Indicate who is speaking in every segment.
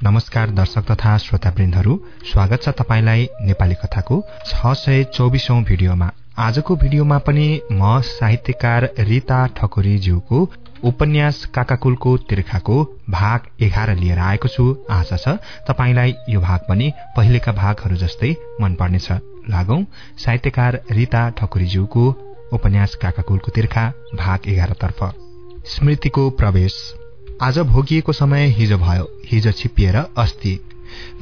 Speaker 1: नमस्कार दर्शक तथा श्रोतावृन्दहरू। स्वागत छ तपाईँलाई नेपाली कथाको छ सय चौबिसौं भिडियोमा। आजको भिडियोमा पनि म साहित्यकार रीता ठकुरीज्यूको उपन्यास काकाकुलको तिर्खाको भाग एघार लिएर आएको छु। आशा छ तपाईँलाई यो भाग पनि पहिलेका भागहरू जस्तै मन पर्नेछ लागौं साहित्यकार रीता ठकुरीज्यूको उपन्यास काकाकुलको तिर्खा भाग एघारतर्फ। स्मृतिको प्रवेश। आज भोगिएको समय हिजो भयो। हिजो छिप्पिएर अस्ति।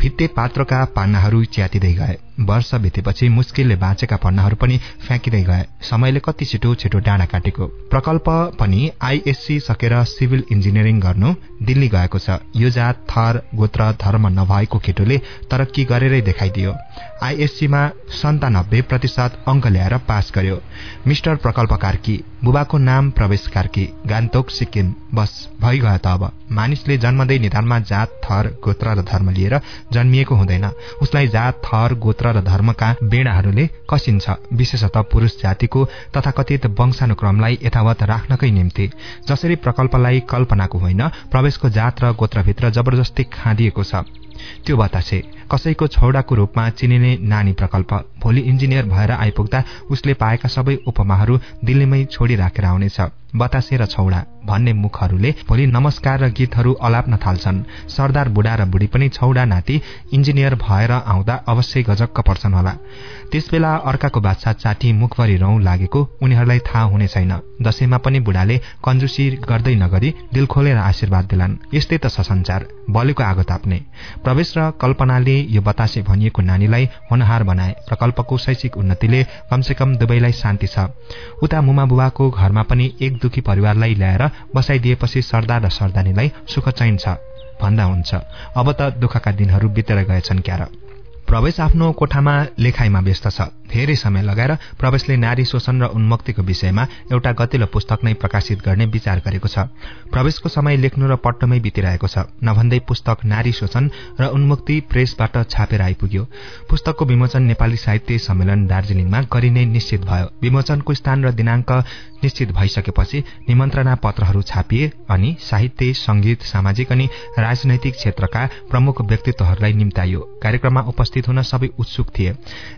Speaker 1: भित्ते पात्रका पान्नाहरू च्यातिँदै गए। वर्ष बितेपछि मुस्किलले बाँचेका पन्नाहरू पनि फ्याँकिँदै गए। समयले कति छिटो छिटो डाँडा काटेको। प्रकल्प पनि आईएससी सकेर सिभिल इन्जिनियरिङ गर्नु दिल्ली गएको छ। यो जात थर गोत्र धर्म नभएको केटोले तरक्की गरेरै देखाइदियो। आईएससीमा सन्तानब्बे प्रतिशत अंक ल्याएर पास गर्यो। मिस्टर प्रकल्प कार्की बुबाको नाम प्रवेश कार्की गान्तोक सिक्किम। बस भइगयो त अब। मानिसले जन्मदै निधानमा जात थर गोत्र र धर्म लिएर जन्मिएको हुँदैन। उसलाई जात थर गोत्र र धर्मका बेडाहरूले कसिन्छ। विशेषतः पुरूष जातिको तथाकथित वंशानुक्रमलाई यथावत राख्नकै निम्ति। जसरी प्रकल्पलाई कल्पनाको होइन प्रवेशको जात र गोत्रभित्र जबरजस्ती खाँदिएको छ। त्यो बतासे कसैको छौडाको रूपमा चिनिने नानी प्रकल्प। भोलि इन्जिनियर भएर आइपुग्दा उसले पाएका सबै उपमाहरू दिल्लीमै छोडी राखेर आउनेछ। बतासे र छौडा भन्ने मुखहरूले भोलि नमस्कार र गीतहरू अलाप्न थाल्छन्। सरदार बुढा र बुढी पनि छौडा नाति इन्जिनियर भएर आउँदा अवश्य गजक्क पर्छन् होला। त्यसबेला अर्काको बाछा चाटी मुखभरि रौं लागेको उनीहरूलाई थाहा हुने छैन। दशैंमा पनि बुढाले कन्जुसी गर्दै नगरी दिल खोलेर आशीर्वाद दिलान्। यस्तै त छ बलेको आगो ताप्ने। प्रवेश र कल्पनाले यो बतासे भनिएको नानीलाई होनहार बनाए। प्रकल्पको शैक्षिक उन्नतिले कमसेकम दुवैलाई शान्ति छ। उता मुमा बुबाको घरमा पनि एक दुखी परिवारलाई ल्याएर बसाइदिएपछि सरदार र सरदानीलाई सुख चैन छ भन्दा हुन्छ। अब त दुःखका दिनहरू बितेर गएछन् क्यार। प्रवेश आफ्नो कोठामा लेखाइमा व्यस्त छ। धेरै समय लगाएर प्रवेशले नारी शोषण र उन्मुक्तिको विषयमा एउटा गतिलो पुस्तक नै प्रकाशित गर्ने विचार गरेको छ। प्रवेशको समय लेख्नु र पट्टमै बितिरहेको छ। नभन्दै पुस्तक नारी शोषण र उन्मुक्ति प्रेसबाट छापेर आइपुग्यो। पुस्तकको विमोचन नेपाली साहित्य सम्मेलन दार्जीलिङमा गरिने निश्चित भयो। विमोचनको स्थान र दिनांक निश्चित भइसकेपछि निमन्त्रणा पत्रहरू छापिए अनि साहित्य संगीत सामाजिक अनि राजनैतिक क्षेत्रका प्रमुख व्यक्तित्वहरूलाई निम्ताइयो कार्यक्रममा उपस्थित हुन सबै उत्सुक थिए।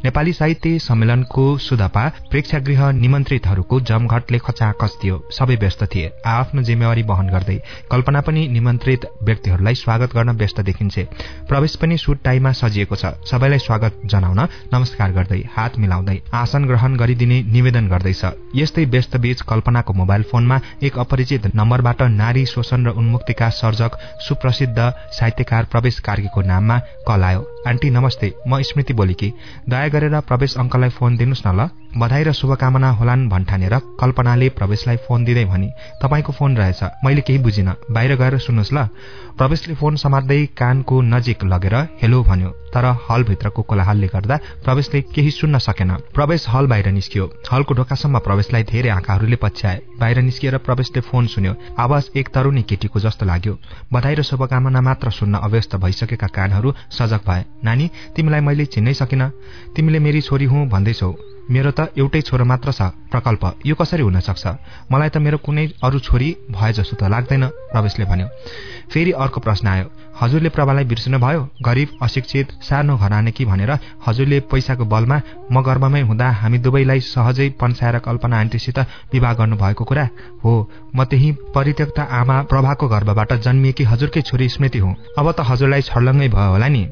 Speaker 1: नेपाली साहित्य सम्मेलनको सुधपा प्रेक्षागृह निमन्त्रितहरूको जमघटले खचाखच थियो। सबै व्यस्त थिए। आफ्नो जिम्मेवारी वहन गर्दै कल्पना पनि निमन्त्रित व्यक्तिहरूलाई स्वागत गर्न व्यस्त देखिन्छे। प्रवेश पनि सुट टाईमा सजिएको छ। सबैलाई स्वागत जनाउन नमस्कार गर्दै हात मिलाउँदै आसन ग्रहण गरिदिने निवेदन गर्दैछ। यस्तै व्यस्त बीच कल्पनाको मोबाइल फोनमा एक अपरिचित नम्बरबाट नारी शोषण र उन्मुक्तिका सर्जक सुप्रसिद्ध साहित्यकार प्रवेश कार्कीको नाममा कल आयो। आन्टी नमस्ते म स्मृति बोलेकी। दया गरेर प्रवेश अङ्कललाई फोन दिनुहोस् न ल। बधाई र शुभकामना होलान् भन्ठानेर कल्पनाले प्रवेशलाई फोन दिँदै भनी तपाईँको फोन रहेछ मैले केही बुझिन। बाहिर गएर सुन्नुहोस् ल। प्रवेशले फोन समात्दै कानको नजिक लगेर हेलो भन्यो तर हलभित्रको कोलाहलले गर्दा प्रवेशले केही सुन्न सकेन। प्रवेश हल बाहिर निस्कियो। हलको ढोकासम्म प्रवेशलाई धेरै आँखाहरूले पछ्याए। बाहिर निस्किएर प्रवेशले फोन सुन्यो। आवाज एक तरुणी केटीको जस्तो लाग्यो। बधाई र शुभकामना मात्र सुन्न अव्यस्त भइसकेका कानहरू सजग भए। नानी तिमीलाई मैले चिन्नै सकिन। तिमीले मेरी छोरी हुँ भन्दैछौ। मेरो त एउटै छोरो मात्र छ प्रकल्प। यो कसरी हुन सक्छ? मलाई त मेरो कुनै अरू छोरी भए जसो त लाग्दैन प्रवेशले भन्यो। फेरि अर्को प्रश्न आयो। हजुरले प्रभालाई बिर्सिनु भयो? गरिब अशिक्षित सानो घरानेकी भनेर हजुरले पैसाको बलमा म गर्भमै हुँदा हामी दुवैलाई सहजै पन्साएर कल्पना आन्टीसित विवाह गर्नुभएको कुरा? हो म त्यही परित्यक्त आमा प्रभाको गर्भबाट जन्मिएकी हजुरकै छोरी स्मृति हुँ। अब त हजुरलाई छर्लङ्गै भयो होला नि।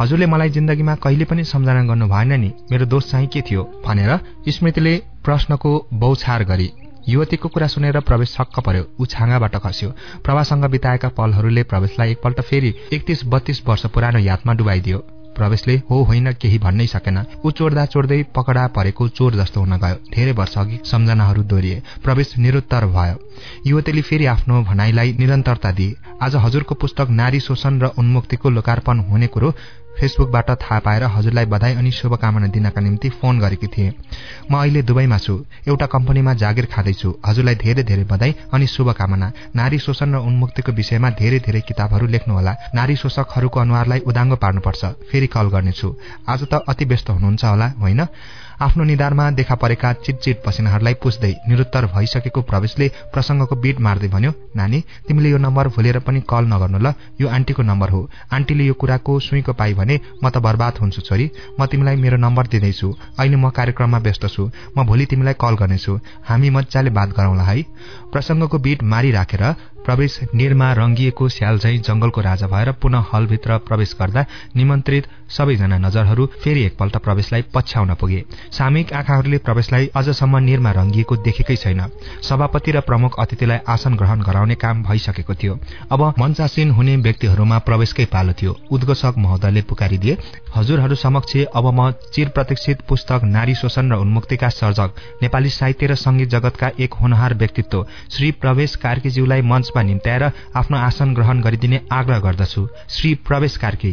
Speaker 1: हजुरले मलाई जिन्दगीमा कहिले पनि सम्झना गर्नु भएन नि। मेरो दोष चाहिँ के थियो भनेर स्मृतिले प्रश्नको बौछार गरी युवतीको कुरा सुनेर प्रवेश छक्क पर्यो। ऊ छाँगाबाट खस्यो। प्रभासँग बिताएका पलहरूले प्रवेशलाई एकपल्ट फेरि एकतिस बत्तीस वर्ष पुरानो यादमा डुबाइदियो। प्रवेशले हो होइन केही भन्नै सकेन। ऊ चोर्दा चोर्दै पकडा परेको चोर जस्तो हुन गयो। धेरै वर्ष अघि सम्झनाहरू दोहोरिए। प्रवेश निरुत्तर भयो। युवतीले फेरि आफ्नो भनाइलाई निरन्तरता दिए। आज हजुरको पुस्तक नारी शोषण र उन्मुक्तिको लोकार्पण हुने कुरो फेसबुकबाट थाहा पाएर हजुरलाई बधाई अनि शुभकामना दिनका निम्ति फोन गरेकी थिएँ। म अहिले दुबईमा छु। एउटा कम्पनीमा जागिर खाँदैछु। हजुरलाई धेरै धेरै बधाई अनि शुभकामना। नारी शोषण र उन्मुक्तिको विषयमा धेरै धेरै किताबहरू लेख्नुहोला। नारी शोषकहरूको अनुहारलाई उदाङ्गो पार्नुपर्छ। फेरि कल गर्नेछु। आज त अति व्यस्त हुनुहुन्छ होला होइन? आफ्नो निधारमा देखा परेका चिटचिट पसिनाहरूलाई पुस्दै निरुत्तर भइसकेको प्रवेशले प्रसंगको बीट मार्दै भन्यो नानी तिमीले यो नम्बर भुलेर पनि कल नगर्नु ल। यो आन्टीको नम्बर हो। आन्टीले यो कुराको सुईको पाई भने म त बर्बाद हुन्छु छोरी। म तिमीलाई मेरो नम्बर दिँदैछु। अहिले म कार्यक्रममा व्यस्त छु। म भोलि तिमीलाई कल गर्नेछु। हामी मजाले बात गरौँला है प्रसंगको बीट मारिराखेर प्रवेश निरमा रंगिएको स्याल झै जंगलको राजा भएर पुनः हलभित्र प्रवेश गर्दा निमन्त्रित सबैजना नजरहरू फेरि एकपल्ट प्रवेशलाई पछ्याउन पुगे। सामयिक आँखाहरूले प्रवेशलाई अझसम्म निरमा रंगिएको देखेकै छैन। सभापति र प्रमुख अतिथिलाई आसन ग्रहण गराउने काम भइसकेको थियो। अब मञ्चासीन हुने व्यक्तिहरूमा प्रवेशकै पालो थियो। उद्घोषक महोदयले पुकारिदिए हजुरहरू समक्ष अब म चिर प्रतीक्षित पुस्तक नारी शोषण र उन्मुक्तिका सर्जक नेपाली साहित्य र संगीत जगतका एक होनहार व्यक्तित्व श्री प्रवेश कार्कीज्यूलाई मञ्चमा निम्त्याएर आफ्नो आसन ग्रहण गरिदिने आग्रह गर्दछु। श्री प्रवेश कार्की।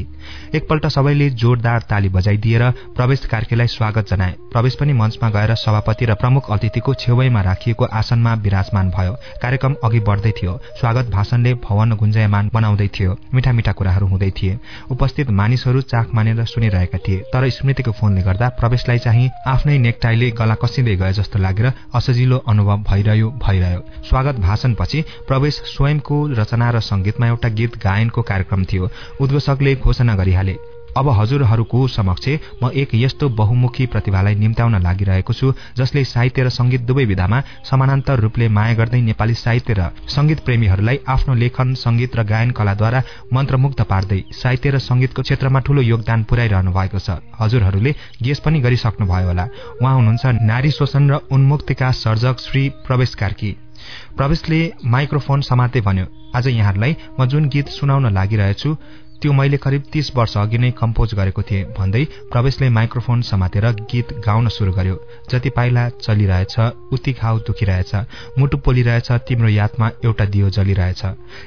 Speaker 1: एकपल्ट सबैले जोरदार ताली बजाइदिएर प्रवेश कार्कीलाई स्वागत जनाए। प्रवेश पनि मञ्चमा गएर सभापति र प्रमुख अतिथिको छेउमा राखिएको आसनमा विराजमान भयो। कार्यक्रम अघि बढ्दै थियो। स्वागत भाषणले भवन गुन्जयमान बनाउँदै थियो। मिठा मिठा कुराहरू हुँदै थिए। उपस्थित मानिसहरू चाख मानेर सुनिरहेका थिए। तर स्मृतिको फोनले गर्दा प्रवेशलाई चाहिँ आफ्नै नेकटाईले गला कसिँदै गए जस्तो लागेर असजिलो अनुभव भइरह्यो भइरह्यो। स्वागत भाषणपछि प्रवेश स्वयंको रचना र संगीतमा एउटा गीत गायनको कार्यक्रम थियो। उद्घोषकले घोषणा गरिहाले अब हजुरहरूको समक्ष म एक यस्तो बहुमुखी प्रतिभालाई निम्त्याउन लागिरहेको छु जसले साहित्य र संगीत दुवै विधामा समानान्तर रूपले माया गर्दै नेपाली साहित्य र संगीत प्रेमीहरूलाई आफ्नो लेखन संगीत र गायन कलाद्वारा मन्त्रमुग्ध पार्दै साहित्य र संगीतको क्षेत्रमा ठूलो योगदान पुर्याइरहनु भएको छ। हजुरहरूले गेस पनि गरिसक्नुभयो होला। उहाँ हुनुहुन्छ नारी शोषण र उन्मुक्तिका सर्जक श्री प्रवेश कार्की। प्रवेशले माइक्रोफोन समाते भन्यो आज यहाँहरूलाई म जुन गीत सुनाउन लागिरहेछु त्यो मैले करिब तीस वर्ष अघि नै कम्पोज गरेको थिएँ भन्दै प्रवेशले माइक्रोफोन समातेर गीत गाउन शुरू गर्यो। जति पाइला चलिरहेछ उति घाउ दुखिरहेछ मुटु पोलिरहेछ तिम्रो यादमा एउटा दियो जलिरहेछ।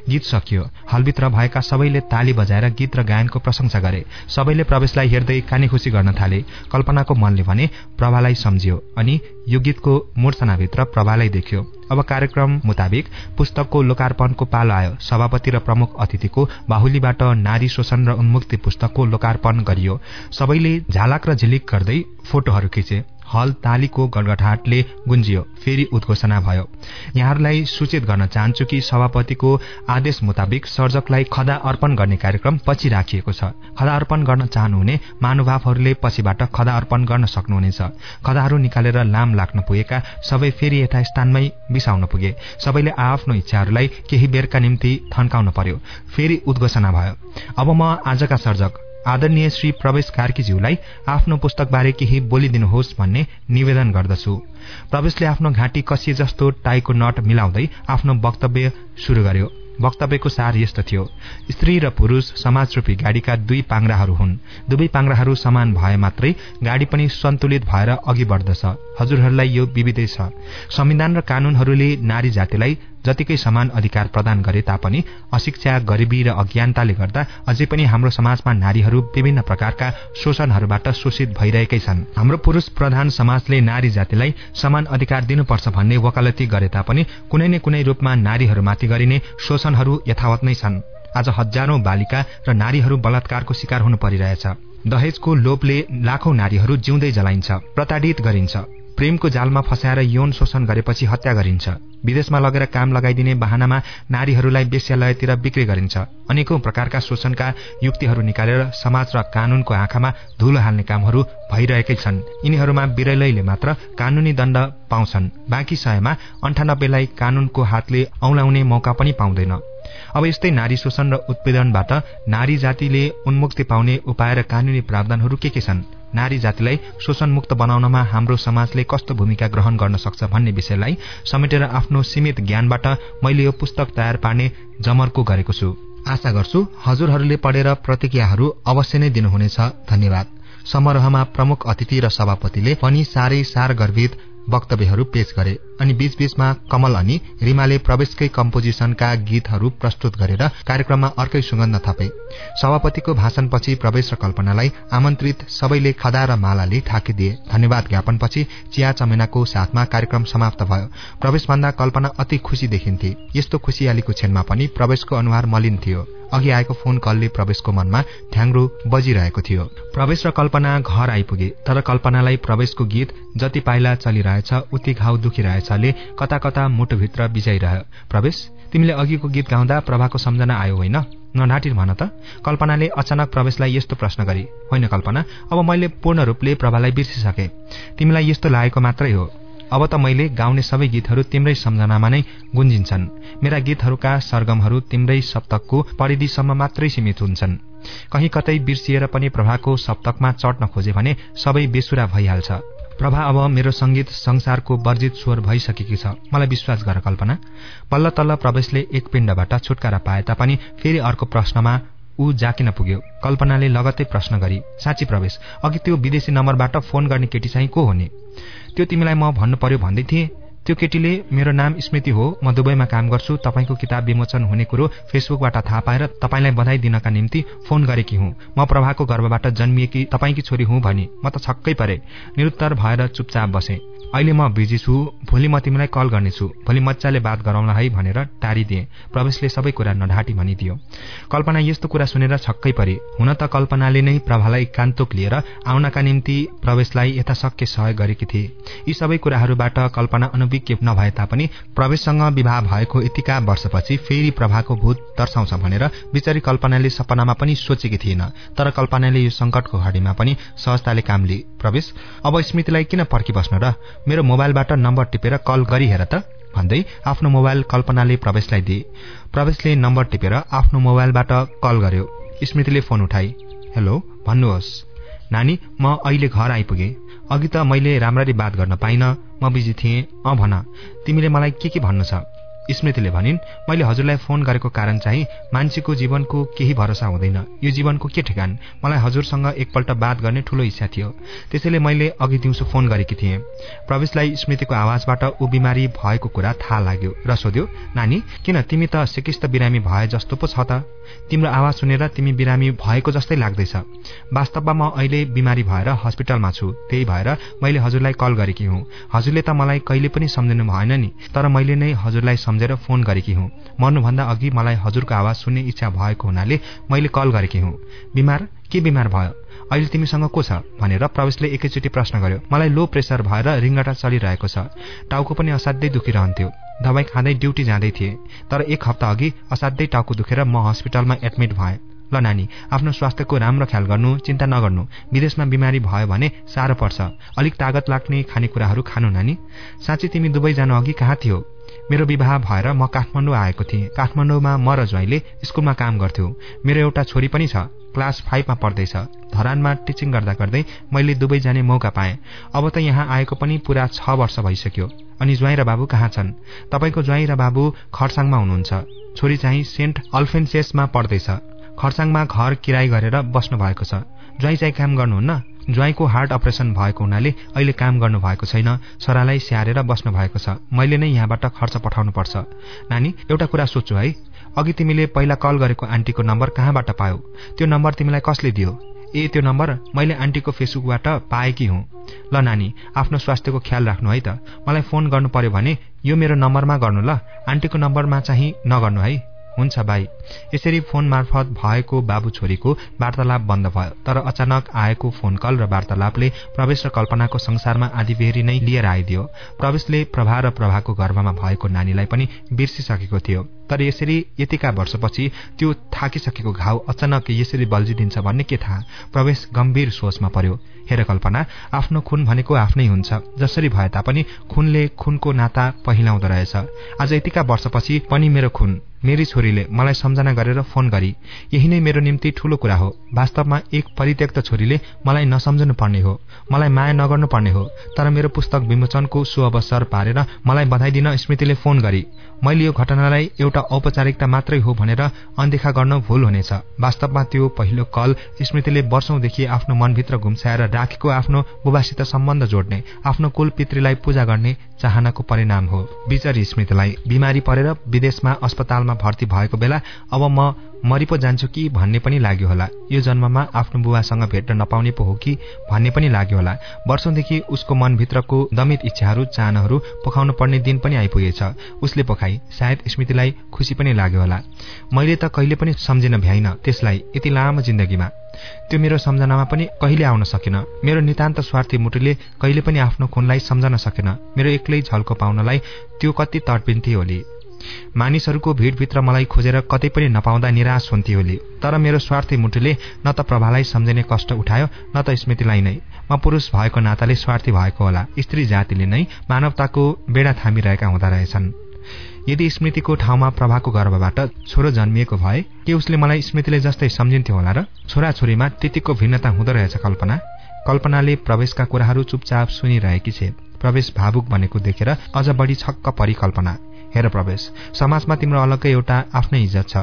Speaker 1: गीत सकियो। हलभित्र भएका सबैले ताली बजाएर गीत र गायनको प्रशंसा गरे। सबैले प्रवेशलाई हेर्दै कानी खुसी गर्न थाले। कल्पनाको मनले भने प्रभालाई सम्झियो अनि यो गीतको मूर्तनाभित्र प्रभालाई देख्यो। अब कार्यक्रम मुताबिक पुस्तकको लोकार्पणको पालो आयो। सभापति र प्रमुख अतिथिको बाहुलीबाट नारी शोषण र उन्मुक्ति पुस्तकको लोकार्पण गरियो। सबैले झालाक र झिलिक गर्दै फोटोहरू खिचे। हल तालीको गडगडाटले गुन्जियो फेरि उद्घोषणा भयो। यहाँहरूलाई सूचित गर्न चाहन्छु कि सभापतिको आदेश मुताबिक सर्जकलाई खदा अर्पण गर्ने कार्यक्रम पछि राखिएको छ। खदा अर्पण गर्न चाहनुहुने महानुभावहरूले पछिबाट खदा अर्पण गर्न सक्नुहुनेछ। खदाहरू निकालेर लाम लाग्न पुगेका सबै फेरि यथास्थानमै बिसाउन पुगे। सबैले आफ्नो इच्छाहरूलाई केही बेरका निम्ति थन्काउन पर्यो। फेरि उद्घोषणा भयो। अब म आजका सर्जक आदरणीय श्री प्रवेश कार्कीज्यूलाई आफ्नो पुस्तकबारे केही बोलिदिनुहोस् भन्ने निवेदन गर्दछु। प्रवेशले आफ्नो घाँटी कसिए जस्तो टाईको नट मिलाउँदै आफ्नो वक्तव्य शुरू गर्यो। वक्तव्यको सार यस्तो थियो। स्त्री र पुरूष समाजरूपी गाडीका दुई पाङ्राहरू हुन्। दुवै पाङ्राहरू समान भए मात्रै गाडी पनि सन्तुलित भएर अघि बढ्दछ। हजुरहरूलाई यो विविधै छ। संविधान र कानूनहरूले नारी जातिलाई जतिकै समान अधिकार प्रदान गरे तापनि अशिक्षा गरिबी र अज्ञानताले गर्दा अझै पनि हाम्रो समाजमा नारीहरू विभिन्न प्रकारका शोषणहरूबाट शोषित भइरहेकै छन्। हाम्रो पुरूष प्रधान समाजले नारी जातिलाई समान अधिकार दिनुपर्छ भन्ने वकालती गरे तापनि कुनै न कुनै रूपमा नारीहरूमाथि गरिने शोषणहरू यथावत नै छन्। आज हजारौं बालिका र नारीहरू बलात्कारको शिकार हुनु परिरहेछ। दहेजको लोभले लाखौं नारीहरू जिउँदै जलाइन्छ प्रताडित गरिन्छ। प्रेमको जालमा फसाएर यौन शोषण गरेपछि हत्या गरिन्छ। विदेशमा लगेर काम लगाइदिने वाहनामा नारीहरूलाई वेश्यालयतिर बिक्री गरिन्छ। अनेकौं प्रकारका शोषणका युक्तिहरू निकालेर समाज र कानूनको आँखामा धुलो हाल्ने कामहरू भइरहेकै छन्। यिनीहरूमा विरलैले मात्र कानूनी दण्ड पाउँछन्। बाँकी सयमा अन्ठानब्बेलाई कानूनको हातले औलाउने मौका पनि पाउँदैन। अब यस्तै नारी शोषण र उत्पीडनबाट नारी जातिले उन्मुक्ति पाउने उपाय र कानूनी प्रावधानहरू के के छन्? नारी जातिलाई शोषणमुक्त बनाउनमा हाम्रो समाजले कस्तो भूमिका ग्रहण गर्न सक्छ भन्ने विषयलाई समेटेर आफ्नो सीमित ज्ञानबाट मैले यो पुस्तक तयार पार्ने जमर्को गरेको छु। आशा गर्छु हजुरहरूले पढेर प्रतिक्रियाहरू अवश्य नै दिनुहुनेछ। धन्यवाद। समारोहमा प्रमुख अतिथि र सभापतिले पनि साह्रै सार गर्भित वक्तव्यहरू पेश गरे। अनि बीचबीचमा कमल अनि रिमाले प्रवेशकै कम्पोजिसनका गीतहरू प्रस्तुत गरेर कार्यक्रममा अर्कै सुगन्ध थपे। सभापतिको भाषणपछि प्रवेश र कल्पनालाई आमन्त्रित सबैले खदा र मालाले ठाकिदिए। धन्यवाद ज्ञापनपछि चिया चमेनाको साथमा कार्यक्रम समाप्त भयो। प्रवेशभन्दा कल्पना अति खुशी देखिन्थे। यस्तो खुसियालीको क्षणमा पनि प्रवेशको अनुहार मलिन थियो। अघि आएको फोन कलले प्रवेशको मनमा ठ्याङ्रो बजिरहेको थियो। प्रवेश र कल्पना घर आइपुगे तर कल्पनालाई प्रवेशको गीत जति पाइला चलिरहेछ उति घाउ दुखिरहेछले कता कता मुटुभित्र बिजाइरह्यो प्रवेश। तिमीले अघिको गीत गाउँदा प्रभाको सम्झना आयो होइन? नढाटिर भन त। कल्पनाले अचानक प्रवेशलाई यस्तो प्रश्न गरे। होइन कल्पना अब मैले पूर्ण रूपले प्रभालाई बिर्सिसके। तिमीलाई यस्तो लागेको मात्रै हो। अब त मैले गाउने सबै गीतहरू तिम्रै सम्झनामा नै गुन्जिन्छन्। मेरा गीतहरूका सरगमहरू तिम्रै सप्तकको परिधिसम्म मात्रै सीमित हुन्छन्। कहीँ कतै बिर्सिएर पनि प्रभाको सप्तकमा चढ्न खोजे भने सबै बेसुरा भइहाल्छ। प्रभा अब मेरो संगीत संसारको वर्जित स्वर भइसकेकी छ। मलाई विश्वास गर कल्पना। पल्ल तल्ल प्रवेशले एक पिण्डबाट छुटकारा पाए तापनि फेरि अर्को प्रश्नमा ऊ जाकिन पुग्यो। कल्पनाले लगत्तै प्रश्न गरी साँची प्रवेश अघि त्यो विदेशी नम्बरबाट फोन गर्ने केटी चाहिँ को हुने? त्यो तिमीलाई म भन्नु पर्यो भन्दै थिएँ। त्यो केटीले मेरो नाम स्मृति हो। म दुबईमा काम गर्छु। तपाईँको किताब विमोचन हुने कुरो फेसबुकबाट थाहा पाएर तपाईँलाई बधाई दिनका निम्ति फोन गरेकी हुँ। म प्रभाको गर्भबाट जन्मिएकी तपाईँकी छोरी हुँ भने म त छक्कै परे। निरुत्तर भएर चुपचाप बसेँ। अहिले म बिजी छु भोलि म तिमीलाई कल गर्नेछु। भोलि मजाले बात गराउन है भनेर टारिदिए। प्रवेशले सबै कुरा नढाँटी भनिदियो। कल्पना यस्तो कुरा सुनेर छक्कै परे। हुन त कल्पनाले नै प्रभालाई कान्तोक लिएर आउनका निम्ति प्रवेशलाई यथाशक्य सहयोग गरेकी थिए। यी सबै कुराहरूबाट कल्पना अनभिज्ञ नभए तापनि प्रवेशसँग विवाह भएको यतिका वर्षपछि फेरि प्रभाको भूत दर्शाउँछ भनेर बिचारी कल्पनाले सपनामा पनि सोचेकी थिएन। तर कल्पनाले यो संकटको घडीमा पनि सहजताले काम लिए। प्रवेश। अब स्मृतिलाई किन पर्खिबस्न र मेरो मोबाइलबाट नम्बर टिपेर कल गरिहेर त? भन्दै आफ्नो मोबाइल कल्पनाले प्रवेशलाई दिए। प्रवेशले नम्बर टिपेर आफ्नो मोबाइलबाट कल गर्यो। स्मृतिले फोन उठाई। हेलो भन्नुहोस्। नानी म अहिले घर आइपुगे। अघि त मैले राम्ररी बात गर्न पाइन। म बिजी थिएँ। अँ भन। तिमीले मलाई के के भन्नु छ? स्मृतिले भनिन् मैले हजुरलाई फोन गरेको कारण चाहिँ मान्छेको जीवनको केही भरोसा हुँदैन। यो जीवनको के ठेगान? मलाई हजुरसँग एकपल्ट बात गर्ने ठूलो इच्छा थियो। त्यसैले मैले अघि दिउँसो फोन गरेकी थिएँ। प्रवेशलाई स्मृतिको आवाजबाट ऊ बिमारी भएको कुरा थाहा लाग्यो र सोध्यो नानी किन तिमी त सिकिस्त बिरामी भए जस्तो पो छ त? तिम्रो आवाज सुनेर तिमी बिरामी भएको जस्तै लाग्दैछ। वास्तवमा म अहिले बिमारी भएर हस्पिटलमा छु त्यही भएर मैले हजुरलाई कल गरेकी हुँ। हजुरले त मलाई कहिले पनि सम्झिनु भएन नि तर मैले नै हजुरलाई सम्झेर फोन गरेकी हुँ। मर्नुभन्दा अघि मलाई हजुरको आवाज सुन्ने इच्छा भएको हुनाले मैले कल गरेकी हुँ। बिमार? के बिमार भयो? अहिले तिमीसँग को छ? भनेर प्रवेशले एकैचोटि प्रश्न गर्यो। मलाई लो प्रेसर भएर रिङ्गटा चलिरहेको छ। टाउको पनि असाध्यै दुखिरहन्थ्यो। दबाई खाँदै ड्युटी जाँदै थिए। तर एक हप्ता अघि असाध्यै टाउको दुखेर म हस्पिटलमा एडमिट भएँ। ल नानी आफ्नो स्वास्थ्यको राम्रो ख्याल गर्नु चिन्ता नगर्नु। विदेशमा बिमारी भयो भने साह्रो पर्छ। अलिक तागत लाग्ने खानेकुराहरू खानु नानी। साँच्चै तिमी दुवै जानु अघि कहाँ थियो? मेरो विवाह भएर म काठमाडौँ आएको थिएँ। काठमाडौँमा म र ज्वाइँले स्कुलमा काम गर्थ्यौँ। मेरो एउटा छोरी पनि छ। क्लास फाइभमा पढ्दैछ। धरानमा टिचिङ गर्दा गर्दै मैले दुबई जाने मौका पाएँ। अब त यहाँ आएको पनि पुरा छ वर्ष भइसक्यो। अनि ज्वाइँ र बाबु कहाँ छन्? तपाईँको ज्वाइँ र बाबु खरसाङमा हुनुहुन्छ। छोरी चाहिँ सेन्ट अल्फेन्सेसमा पढ्दैछ। खरसाङमा घर किराई गरेर बस्नु भएको छ। ज्वाइँ चाहिँ काम गर्नुहुन्न? ज्वाइँको हार्ट अपरेसन भएको हुनाले अहिले काम गर्नु भएको छैन। छोरालाई स्याहारेर बस्नु भएको छ। मैले नै यहाँबाट खर्च पठाउनु पर्छ नानी एउटा कुरा सोध्छु है। अघि तिमीले पहिला कल गरेको आन्टीको नम्बर कहाँबाट पायौ? त्यो नम्बर तिमीलाई कसले दियो? ए त्यो नम्बर मैले आन्टीको फेसबुकबाट पाएकी हुँ। ल नानी आफ्नो स्वास्थ्यको ख्याल राख्नु है त। मलाई फोन गर्नु पर्यो भने यो मेरो नम्बरमा गर्नु ल। आन्टीको नम्बरमा चाहिँ नगर्नु है। हुन्छ भाइ। यसरी फोन मार्फत भएको बाबु छोरीको वार्तालाप बन्द भयो तर अचानक आएको फोन कल र वार्तालापले प्रवेश र कल्पनाको संसारमा आदिबेहरी नै लिएर आइदियो। प्रवेशले प्रभा र प्रभाको गर्भमा भएको नानीलाई पनि बिर्सिसकेको थियो। तर यसरी यतिका वर्षपछि त्यो थाकिसकेको घाउ अचानक यसरी बल्झिदिन्छ भन्ने के थाहा? प्रवेश गम्भीर सोचमा पर्यो। हेर कल्पना आफ्नो खुन भनेको आफ्नै हुन्छ। जसरी भए तापनि खुनले खुनको नाता पहिलाउँदो रहेछ। आज यतिका वर्षपछि पनि मेरो खुन मेरी छोरीले मलाई सम्झना गरेर फोन गरी यही नै मेरो निम्ति ठूलो कुरा हो। वास्तवमा एक परित्यक्त छोरीले मलाई नसम्झनु पर्ने हो मलाई माया नगर्नु पर्ने हो तर मेरो पुस्तक विमोचनको सुअवसर पारेर मलाई बधाई दिन स्मृतिले फोन गरी मैले यो घटनालाई एउटा औपचारिकता मात्रै हो भनेर अनदेखा गर्न भूल हुनेछ। वास्तवमा त्यो पहिलो कल स्मृतिले वर्षौंदेखि आफ्नो मनभित्र घुम्साएर राखेको आफ्नो बुबासित सम्बन्ध जोड्ने आफ्नो कुल पितृलाई पूजा गर्ने चाहनाको परिणाम हो। बिचरी स्मृतिलाई बिमारी परेर विदेशमा अस्पतालमा भर्ती भएको बेला अब म मरि पो जान्छु कि भन्ने पनि लाग्यो होला। यो जन्ममा आफ्नो बुवासँग भेट्न नपाउने पो हो कि भन्ने पनि लाग्यो होला। वर्षौंदेखि उसको मनभित्रको दमित इच्छाहरू चाहनाहरू पोखाउनु पर्ने दिन पनि आइपुगेछ। उसले पोखाई सायद स्मृतिलाई खुसी पनि लाग्यो होला। मैले त कहिले पनि सम्झिन भ्याइन त्यसलाई यति लामो जिन्दगीमा। त्यो मेरो सम्झनामा पनि कहिले आउन सकेन। मेरो नितान्त स्वार्थी मुटुले कहिले पनि आफ्नो खुनलाई सम्झन सकेन। मेरो एक्लै झल्को पाउनलाई त्यो कति तडपिन्थे होली। मानिसहरूको भिडभित्र मलाई खोजेर कतै पनि नपाउँदा निराश हुन्थे होली। तर मेरो स्वार्थी मुटुले न त प्रभालाई सम्झिने कष्ट उठायो न त स्मृतिलाई नै। म पुरुष भएको नाताले स्वार्थी भएको होला। स्त्री जातिले नै मानवताको बेडा थामिरहेका हुँदा रहेछन्। यदि स्मृतिको ठाउँमा प्रभाको गर्भबाट छोरो जन्मिएको भए के उसले मलाई स्मृतिले जस्तै सम्झिन्थ्यो होला र? छोराछोरीमा त्यतिको भिन्नता हुँदो रहेछ कल्पना। कल्पनाले प्रवेशका कुराहरू चुपचाप सुनिरहेकी छे। प्रवेश भावुक बनेको देखेर अझ बढी छक्क परिकल्पना। हेर प्रवेश समाजमा तिम्रो अलग्गै एउटा आफ्नै इज्जत छ।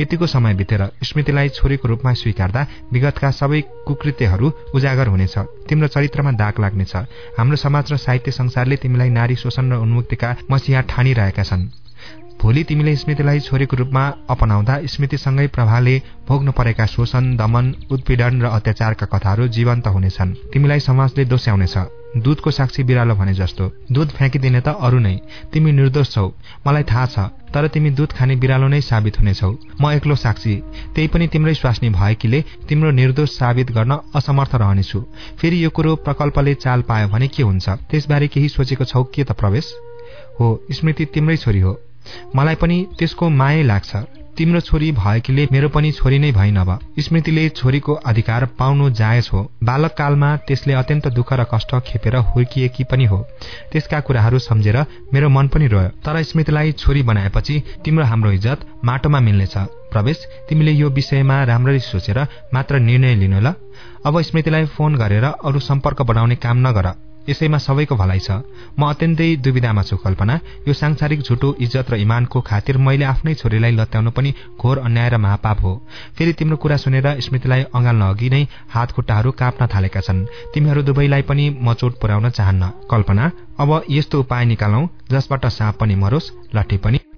Speaker 1: यतिको समय बितेर स्मृतिलाई छोरीको रूपमा स्वीकार्दा विगतका सबै कुकृत्यहरू उजागर हुनेछ। तिम्रो चरित्रमा दाग लाग्नेछ। हाम्रो समाज र साहित्य संसारले तिमीलाई नारी शोषण र उन्मुक्तिका मसिया ठानिरहेका छन्। भोलि तिमीले स्मृतिलाई छोरीको रूपमा अपनाउँदा स्मृतिसँगै प्रभाले भोग्नु परेका शोषण दमन उत्पीडन र अत्याचारका कथाहरू जीवन्त हुनेछन्। तिमीलाई समाजले दोस्याउनेछ। दूधको साक्षी बिरालो भने जस्तो। दूध फ्याँकिदिने त अरू नै। तिमी निर्दोष छौ। मलाई थाहा छ तर तिमी दूध खाने बिरालो नै साबित हुनेछौ। म एक्लो साक्षी। त्यही पनि तिम्रै स्वास्नी भएकीले तिम्रो निर्दोष साबित गर्न असमर्थ रहनेछु। फेरि यो कुरो प्रकल्पले चाल पायो भने के हुन्छ? त्यसबारे केही सोचेको छौ के त प्रवेश? हो स्मृति तिम्रै छोरी हो। मलाई पनि त्यसको मायै लाग्छ। तिम्रो छोरी भएकीले मेरो पनि छोरी नै भइन अब। स्मृतिले छोरीको अधिकार पाउनु जायज हो। बालककालमा त्यसले अत्यन्त दुःख र कष्ट खेपेर हुर्किएकी पनि हो। त्यसका कुराहरू सम्झेर मेरो मन पनि रोयो। तर स्मृतिलाई छोरी बनाएपछि तिम्रो हाम्रो इज्जत माटोमा मिल्नेछ। प्रवेश तिमीले यो विषयमा राम्ररी सोचेर मात्र निर्णय लिनु ल। अब स्मृतिलाई फोन गरेर अरू सम्पर्क बढाउने काम नगर। यसैमा सबैको भलाइ छ। म अत्यन्तै दुविधामा छु कल्पना। यो सांसारिक झुटो इज्जत र इमानको खातिर मैले आफ्नै छोरीलाई लत्याउनु पनि घोर अन्याय र महापाप हो। फेरि तिम्रो कुरा सुनेर स्मृतिलाई अँगाल्न अघि नै हात खुट्टाहरू काप्न थालेका छन्। तिमीहरू दुवैलाई पनि म चोट पुर्याउन चाहन्न। कल्पना अब यस्तो उपाय निकालौं जसबाट साँप पनि मरोस् लट्ठी पनि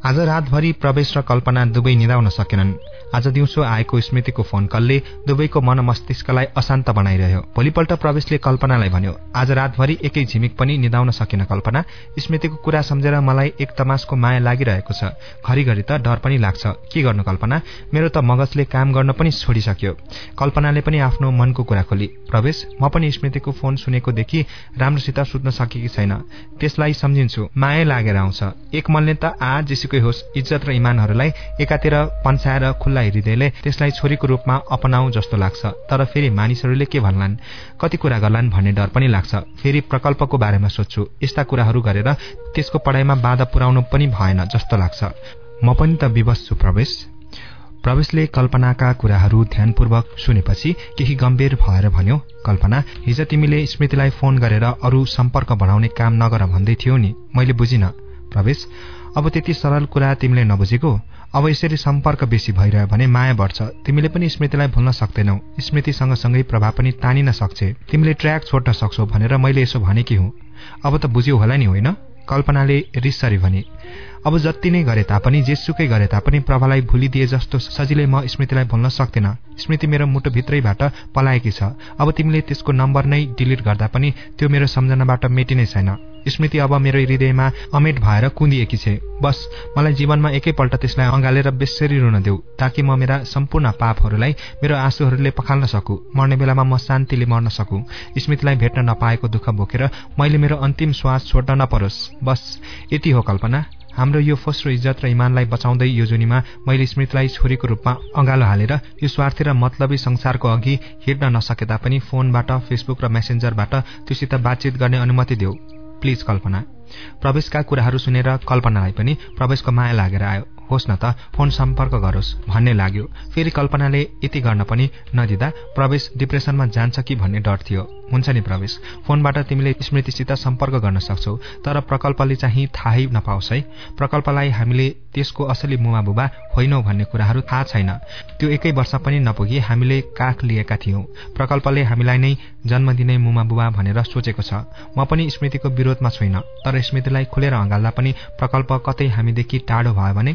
Speaker 1: आज रातभरि प्रवेश र कल्पना दुवै निदाउन सकेनन्। आज दिउँसो आएको स्मृतिको फोन कलले दुवैको मन मस्तिष्कलाई अशान्त बनाइरह्यो। भोलिपल्ट प्रवेशले कल्पनालाई भन्यो आज रातभरि एकै झिमिक पनि निदाउन सकेन कल्पना। स्मृतिको कुरा सम्झेर मलाई एक तमासको माया लागिरहेको छ। घरिघरि त डर पनि लाग्छ। के गर्नु कल्पना? मेरो त मगजले काम गर्न पनि छोडिसक्यो कल्पनाले पनि आफ्नो मनको कुरा खोली प्रवेश म पनि स्मृतिको फोन सुनेकोदेखि राम्रोसित सुत्न सकेकी छैन। त्यसलाई सम्झिन्छु। माया लागेर आउँछ। एक मनले त आज जेसुकै होस् इज्जत र इमानहरूलाई एकातिर पन्साएर खुल्ला हृदयले त्यसलाई छोरीको रूपमा अपनाऊ जस्तो लाग्छ। तर फेरि मानिसहरूले के भन्लान्? कति कुरा गर्लान् भन्ने डर पनि लाग्छ। फेरि प्रकल्पको बारेमा सोध्छु। यस्ता कुराहरू गरेर त्यसको पढाइमा बाधा पुर्याउनु पनि भएन जस्तो लाग्छ। म पनि त विवश छु प्रवेश। प्रवेशले कल्पनाका कुराहरू ध्यानपूर्वक सुनेपछि केही गम्भीर भएर भन्यो कल्पना हिजो तिमीले स्मृतिलाई फोन गरेर अरू सम्पर्क बढाउने काम नगर भन्दै थियो नि। मैले बुझिन। प्रवेश अब त्यति सरल कुरा तिमीले नबुझेको। अब यसरी सम्पर्क बेसी भइरह्यो भने माया बढ्छ। तिमीले पनि स्मृतिलाई भुल्न सक्दैनौ। स्मृति सँगसँगै प्रभाव पनि तानिन सक्छे। तिमीले ट्र्याक छोड्न सक्छौ भनेर मैले यसो भनेकी हुँ। अब त बुझ्यौ होला नि होइन? कल्पनाले रिसरी भने। अब जति नै गरे तापनि जेसुकै गरे तापनि प्रभालाई भुलिदिए जस्तो सजिलै म स्मृतिलाई भुल्न सक्दिन स्मृति मेरो मुटुभित्रैबाट पलाएकी छ। अब तिमीले त्यसको नम्बर नै डिलिट गर्दा पनि त्यो मेरो सम्झनाबाट मेटिने छैन। स्मृति अब मेरो हृदयमा अमेट भएर कुदिएकी छे। बस मलाई जीवनमा एकैपल्ट त्यसलाई अँगालेर बेसरी रुन देऊ ताकि म मेरा सम्पूर्ण पापहरूलाई मेरो आँसुहरूले पखाल्न सकु। मर्ने बेलामा म शान्तिले मर्न सकु। स्मृतिलाई भेट्न नपाएको दुःख बोकेर मैले मेरो अन्तिम श्वास छोड्न नपरोस्। बस यति हो कल्पना। हाम्रो यो फोस्रो इज्जत र इमानलाई बचाउँदै यो जुनीमा मैले स्मृतिलाई छोरीको रूपमा अँगालो हालेर यो स्वार्थी र मतलबी संसारको अघि हिँड्न नसके तापनि फोनबाट फेसबुक र मेसेन्जरबाट त्योसित बातचित गर्ने अनुमति देऊ। प्लिज कल्पना। प्रवेशका कुराहरू सुनेर कल्पनालाई पनि प्रवेशको माया लागेर आयो। होस् न त फोन सम्पर्क गरोस् भन्ने लाग्यो। फेरि कल्पनाले यति गर्न पनि नदिँदा प्रवेश डिप्रेसनमा जान्छ कि भन्ने डर थियो। हुन्छ नि प्रवेश फोनबाट तिमीले स्मृतिसित सम्पर्क गर्न सक्छौ तर प्रकल्पले चाहिँ थाहै नपाओस् है। प्रकल्पलाई हामीले त्यसको असली मुवा बुबा होइनौ भन्ने कुराहरू थाहा छैन। त्यो एकै वर्ष पनि नपुगी हामीले काख लिएका थियौं। प्रकल्पले हामीलाई नै जन्म दिने मुमा बुबा भनेर सोचेको छ। म पनि स्मृतिको विरोधमा छुइन तर स्मृतिलाई खुलेर अँगाल्दा पनि प्रकल्प कतै हामीदेखि टाढो भयो भने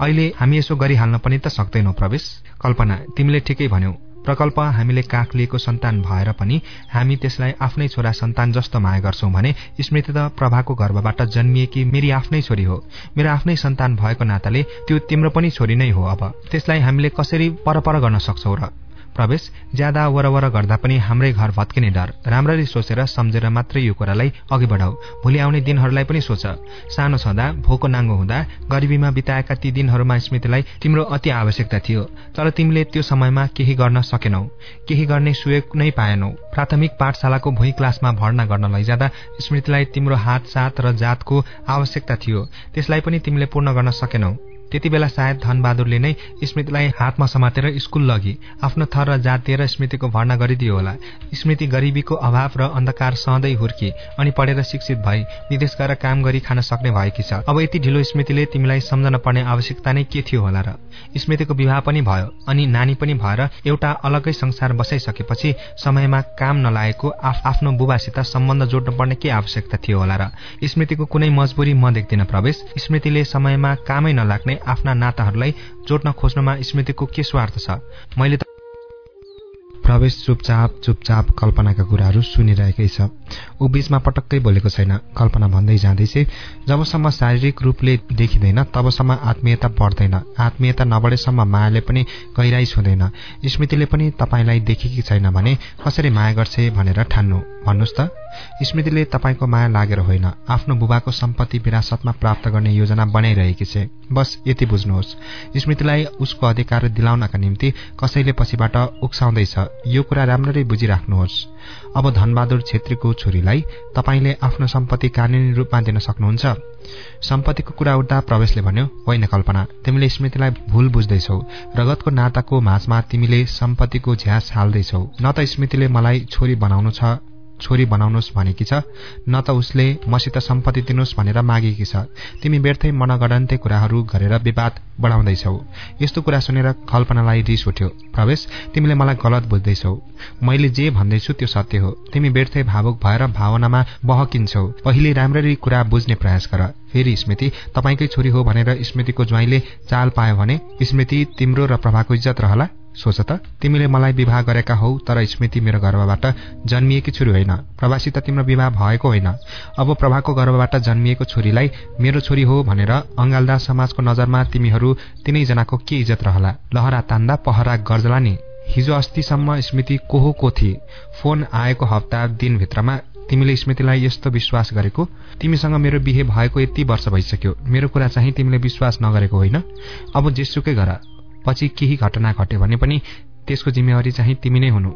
Speaker 1: अहिले हामी यसो गरिहाल्न पनि त सक्दैनौ प्रवेश। कल्पना तिमीले ठिकै भन्यौ। प्रकल्प हामीले काख लिएको सन्तान भएर पनि हामी त्यसलाई आफ्नै छोरा सन्तान जस्तो माया गर्छौं भने स्मृति त प्रभाको गर्भबाट जन्मिएकी मेरी आफ्नै छोरी हो। मेरो आफ्नै सन्तान भएको नाताले त्यो तिम्रो पनि छोरी नै हो अब। त्यसलाई हामीले कसरी परपर गर्न सक्छौ र प्रवेश ज्यादा वरवर गर्दा पनि हाम्रै घर भत्किने डर। राम्ररी सोचेर सम्झेर मात्रै यो कुरालाई अघि बढाऊ। भोलि आउने दिनहरूलाई पनि सोच। सानो छँदा भोको नाङ्गो हुँदा गरिबीमा बिताएका ती दिनहरूमा स्मृतिलाई तिम्रो अति आवश्यकता थियो। तर तिमीले त्यो समयमा केही गर्न सकेनौ। केही गर्ने सुयोग नै पाएनौ। प्राथमिक पाठशालाको भुइँ क्लासमा भर्ना गर्न लैजाँदा स्मृतिलाई तिम्रो हात सात र जातको आवश्यकता थियो। त्यसलाई पनि तिमीले पूर्ण गर्न सकेनौ। त्यति बेला सायद धनबहादुरले नै स्मृतिलाई हातमा समातेर स्कूल लगी आफ्नो थर र जात दिएर स्मृतिको भर्ना गरिदियो होला। स्मृति गरिबीको अभाव र अन्धकार सहँदै हुर्की अनि पढेर शिक्षित भई विदेश गएर काम गरी खान सक्ने भएकी छ। अब यति ढिलो स्मृतिले तिमीलाई सम्झन पर्ने आवश्यकता नै के थियो होला र? स्मृतिको विवाह पनि भयो अनि नानी पनि भएर एउटा अलगै संसार बसाइसकेपछि समयमा काम नलागेको आफ्नो बुबासित सम्बन्ध जोड्नु पर्ने के आवश्यकता थियो होला र? स्मृतिको कुनै मजबुरी म देख्दिन प्रवेश। स्मृतिले समयमा कामै नलाग्ने आफ्ना नाताहरूलाई जोड्न खोज्नुमा स्मृतिको के स्वार्थ छ? मैले त प्रवेश चुपचाप चुपचाप कल्पनाका कुराहरू सुनिरहेकै छ। ऊ बीचमा पटक्कै बोलेको छैन। कल्पना भन्दै जाँदैछ जबसम्म शारीरिक रूपले देखिँदैन तबसम्म आत्मीयता बढ्दैन। आत्मीयता नबढेसम्म मायाले पनि गहिराई छुँदैन। स्मृतिले पनि तपाईँलाई देखेकी छैन भने कसरी माया गर्छे भनेर ठान्नु। भन्नुहोस् त। स्मृतिले तपाईँको माया लागेर होइन आफ्नो बुबाको सम्पत्ति विरासतमा प्राप्त गर्ने योजना बनाइरहेकी छ। बस यति बुझ्नुहोस् स्मृतिलाई उसको अधिकार दिलाउनका निम्ति कसैले पछिबाट उक्साउँदैछ यो कुरा राम्ररी बुझिराख्नुहोस्। अब धनबहादुर छेत्रीको छोरीलाई तपाईँले आफ्नो सम्पत्ति कानुनी रूपमा दिन सक्नुहुन्छ? सम्पत्तिको कुरा उठ्दा प्रवेशले भन्यो होइन कल्पना तिमीले स्मृतिलाई भूल बुझ्दैछौ रगतको नाताको माझमा तिमीले सम्पत्तिको झ्यास हाल्दैछौ न त स्मृतिले मलाई छोरी बनाउनु छ। छोरी बनाउनुहोस् भनेकी छ न त उसले मसित सम्पत्ति दिनुहोस् भनेर मागेकी छ। तिमी व्यर्थै मनगणन्ते कुराहरू गरेर विवाद बढाउँदैछौ। यस्तो कुरा सुनेर कल्पनालाई रिस उठ्यो। प्रवेश तिमीले मलाई गलत बुझ्दैछौ। मैले जे भन्दैछु त्यो सत्य हो। तिमी व्यर्थै भावुक भएर भावनामा बहकिन्छौ। पहिले राम्ररी कुरा बुझ्ने प्रयास गर। फेरि स्मृति तपाईँकै छोरी हो भनेर स्मृतिको ज्वाइँले चाल पायो भने स्मृति तिम्रो र प्रभाको इज्जत रहला। सोच त तिमीले मलाई विवाह गरेका हौ तर स्मृति मेरो गर्भबाट जन्मिएकी छोरी होइन। प्रवासी त तिम्रो विवाह भएको होइन। अब प्रभाको गर्भबाट जन्मिएको छोरीलाई मेरो छोरी हो भनेर अङ्गाल्दा समाजको नजरमा तिमीहरू तिनैजनाको के इज्जत रहला? लहरा तान्दा पहरा गर्जला नि। हिजो अस्तिसम्म स्मृति को हो को थिए? फोन आएको हप्ता दिनभित्रमा तिमीले स्मृतिलाई यस्तो विश्वास गरेको? तिमीसँग मेरो बिहे भएको यति वर्ष भइसक्यो। मेरो कुरा चाहिँ तिमीले विश्वास नगरेको होइन। अब जेसुकै गर। पछि केही घटना घट्यो भने पनि त्यसको जिम्मेवारी चाहिँ तिमी नै हुनु।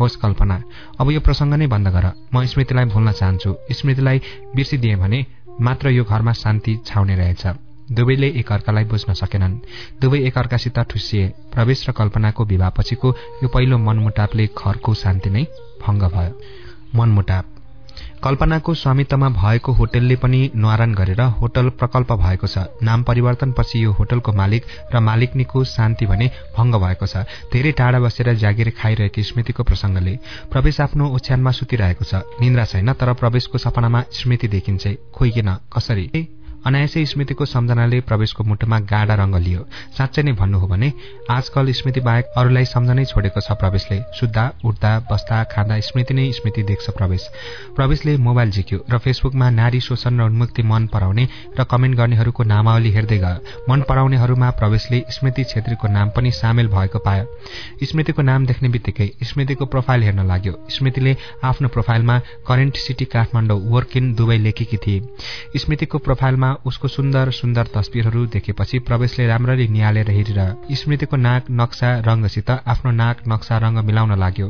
Speaker 1: होस् कल्पना अब यो प्रसङ्ग नै बन्द गर। म स्मृतिलाई भुल्न चाहन्छु। स्मृतिलाई बिर्सिदिएँ भने मात्र यो घरमा शान्ति छाउने रहेछ। दुवैले एकअर्कालाई बुझ्न सकेनन्। दुवै एकअर्कासित ठुसिए प्रवेश र कल्पनाको विवाहपछिको यो पहिलो मनमुटापले घरको शान्ति नै भङ्ग भयो। मनमुटाप। कल्पनाको स्वामित्वमा भएको होटलले पनि न्वारान गरेर होटल प्रकल्प भएको छ। नाम परिवर्तनपछि यो होटलको मालिक र मालिकनीको शान्ति भने भंग भएको छ। धेरै टाढा बसेर जागिर खाइरहेकी स्मृतिको प्रसंगले प्रवेश आफ्नो ओछ्यानमा सुतिरहेको छ। निन्द्रा छैन तर प्रवेशको सपनामा स्मृति देखिन्छ। खोइकिन कसरी? अनायसै स्मृतिको सम्झनाले प्रवेशको मुटुमा गाडा रंग लियो। साँच्चै नै भन्नु हो भने आजकल स्मृति बाहेक अरूलाई सम्झनै छोडेको छ प्रवेशले। सुत्दा उठ्दा बस्दा खाँदा स्मृति नै स्मृति देख्छ प्रवेश। प्रवेशले मोबाइल झिक्यो र फेसबुकमा नारी शोषण र उन्मुक्ति मन पराउने र कमेन्ट गर्नेहरूको नामावली हेर्दै गयो। मन पराउनेहरूमा प्रवेशले स्मृति छेत्रीको नाम पनि सामेल भएको पायो। स्मृतिको नाम देख्ने बित्तिकै स्मृतिको प्रोफाइल हेर्न लाग्यो। स्मृतिले आफ्नो प्रोफाइलमा current city Kathmandu work in दुवै लेखेकी थिए। स्मृतिको प्रोफाइलमा उसको सुन्दर सुन्दर तस्विरहरू देखेपछि प्रवेशले राम्ररी निहालेर हेरेर स्मृतिको नाक नक्सा रंगसित आफ्नो नाक नक्सा रंग मिलाउन लाग्यो।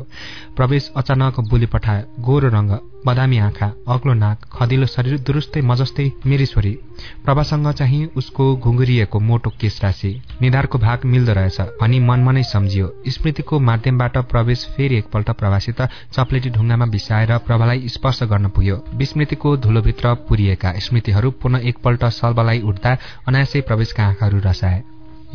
Speaker 1: प्रवेश अचानक बोली पठाए गोरो रंग बदामी आँखा अग्लो नाक खदिलो शरीर दुरुस्तै मजस्तै मेरी छोरी। प्रभासँग चाहिँ उसको घुङ्गुरिएको मोटो केस राशि। निधारको भाग मिल्दो रहेछ भनी मनमा नै सम्झियो। स्मृतिको माध्यमबाट प्रवेश फेरि एकपल्ट प्रभासित चप्लेटी ढुङ्गामा बिसाएर प्रभालाई स्पर्श गर्न पुग्यो। विस्मृतिको धुलोभित्र पुरिएका स्मृतिहरू पुनः एकपल्ट सल्बलाई उठ्दा अनायासै प्रवेशका आँखाहरू रसाए।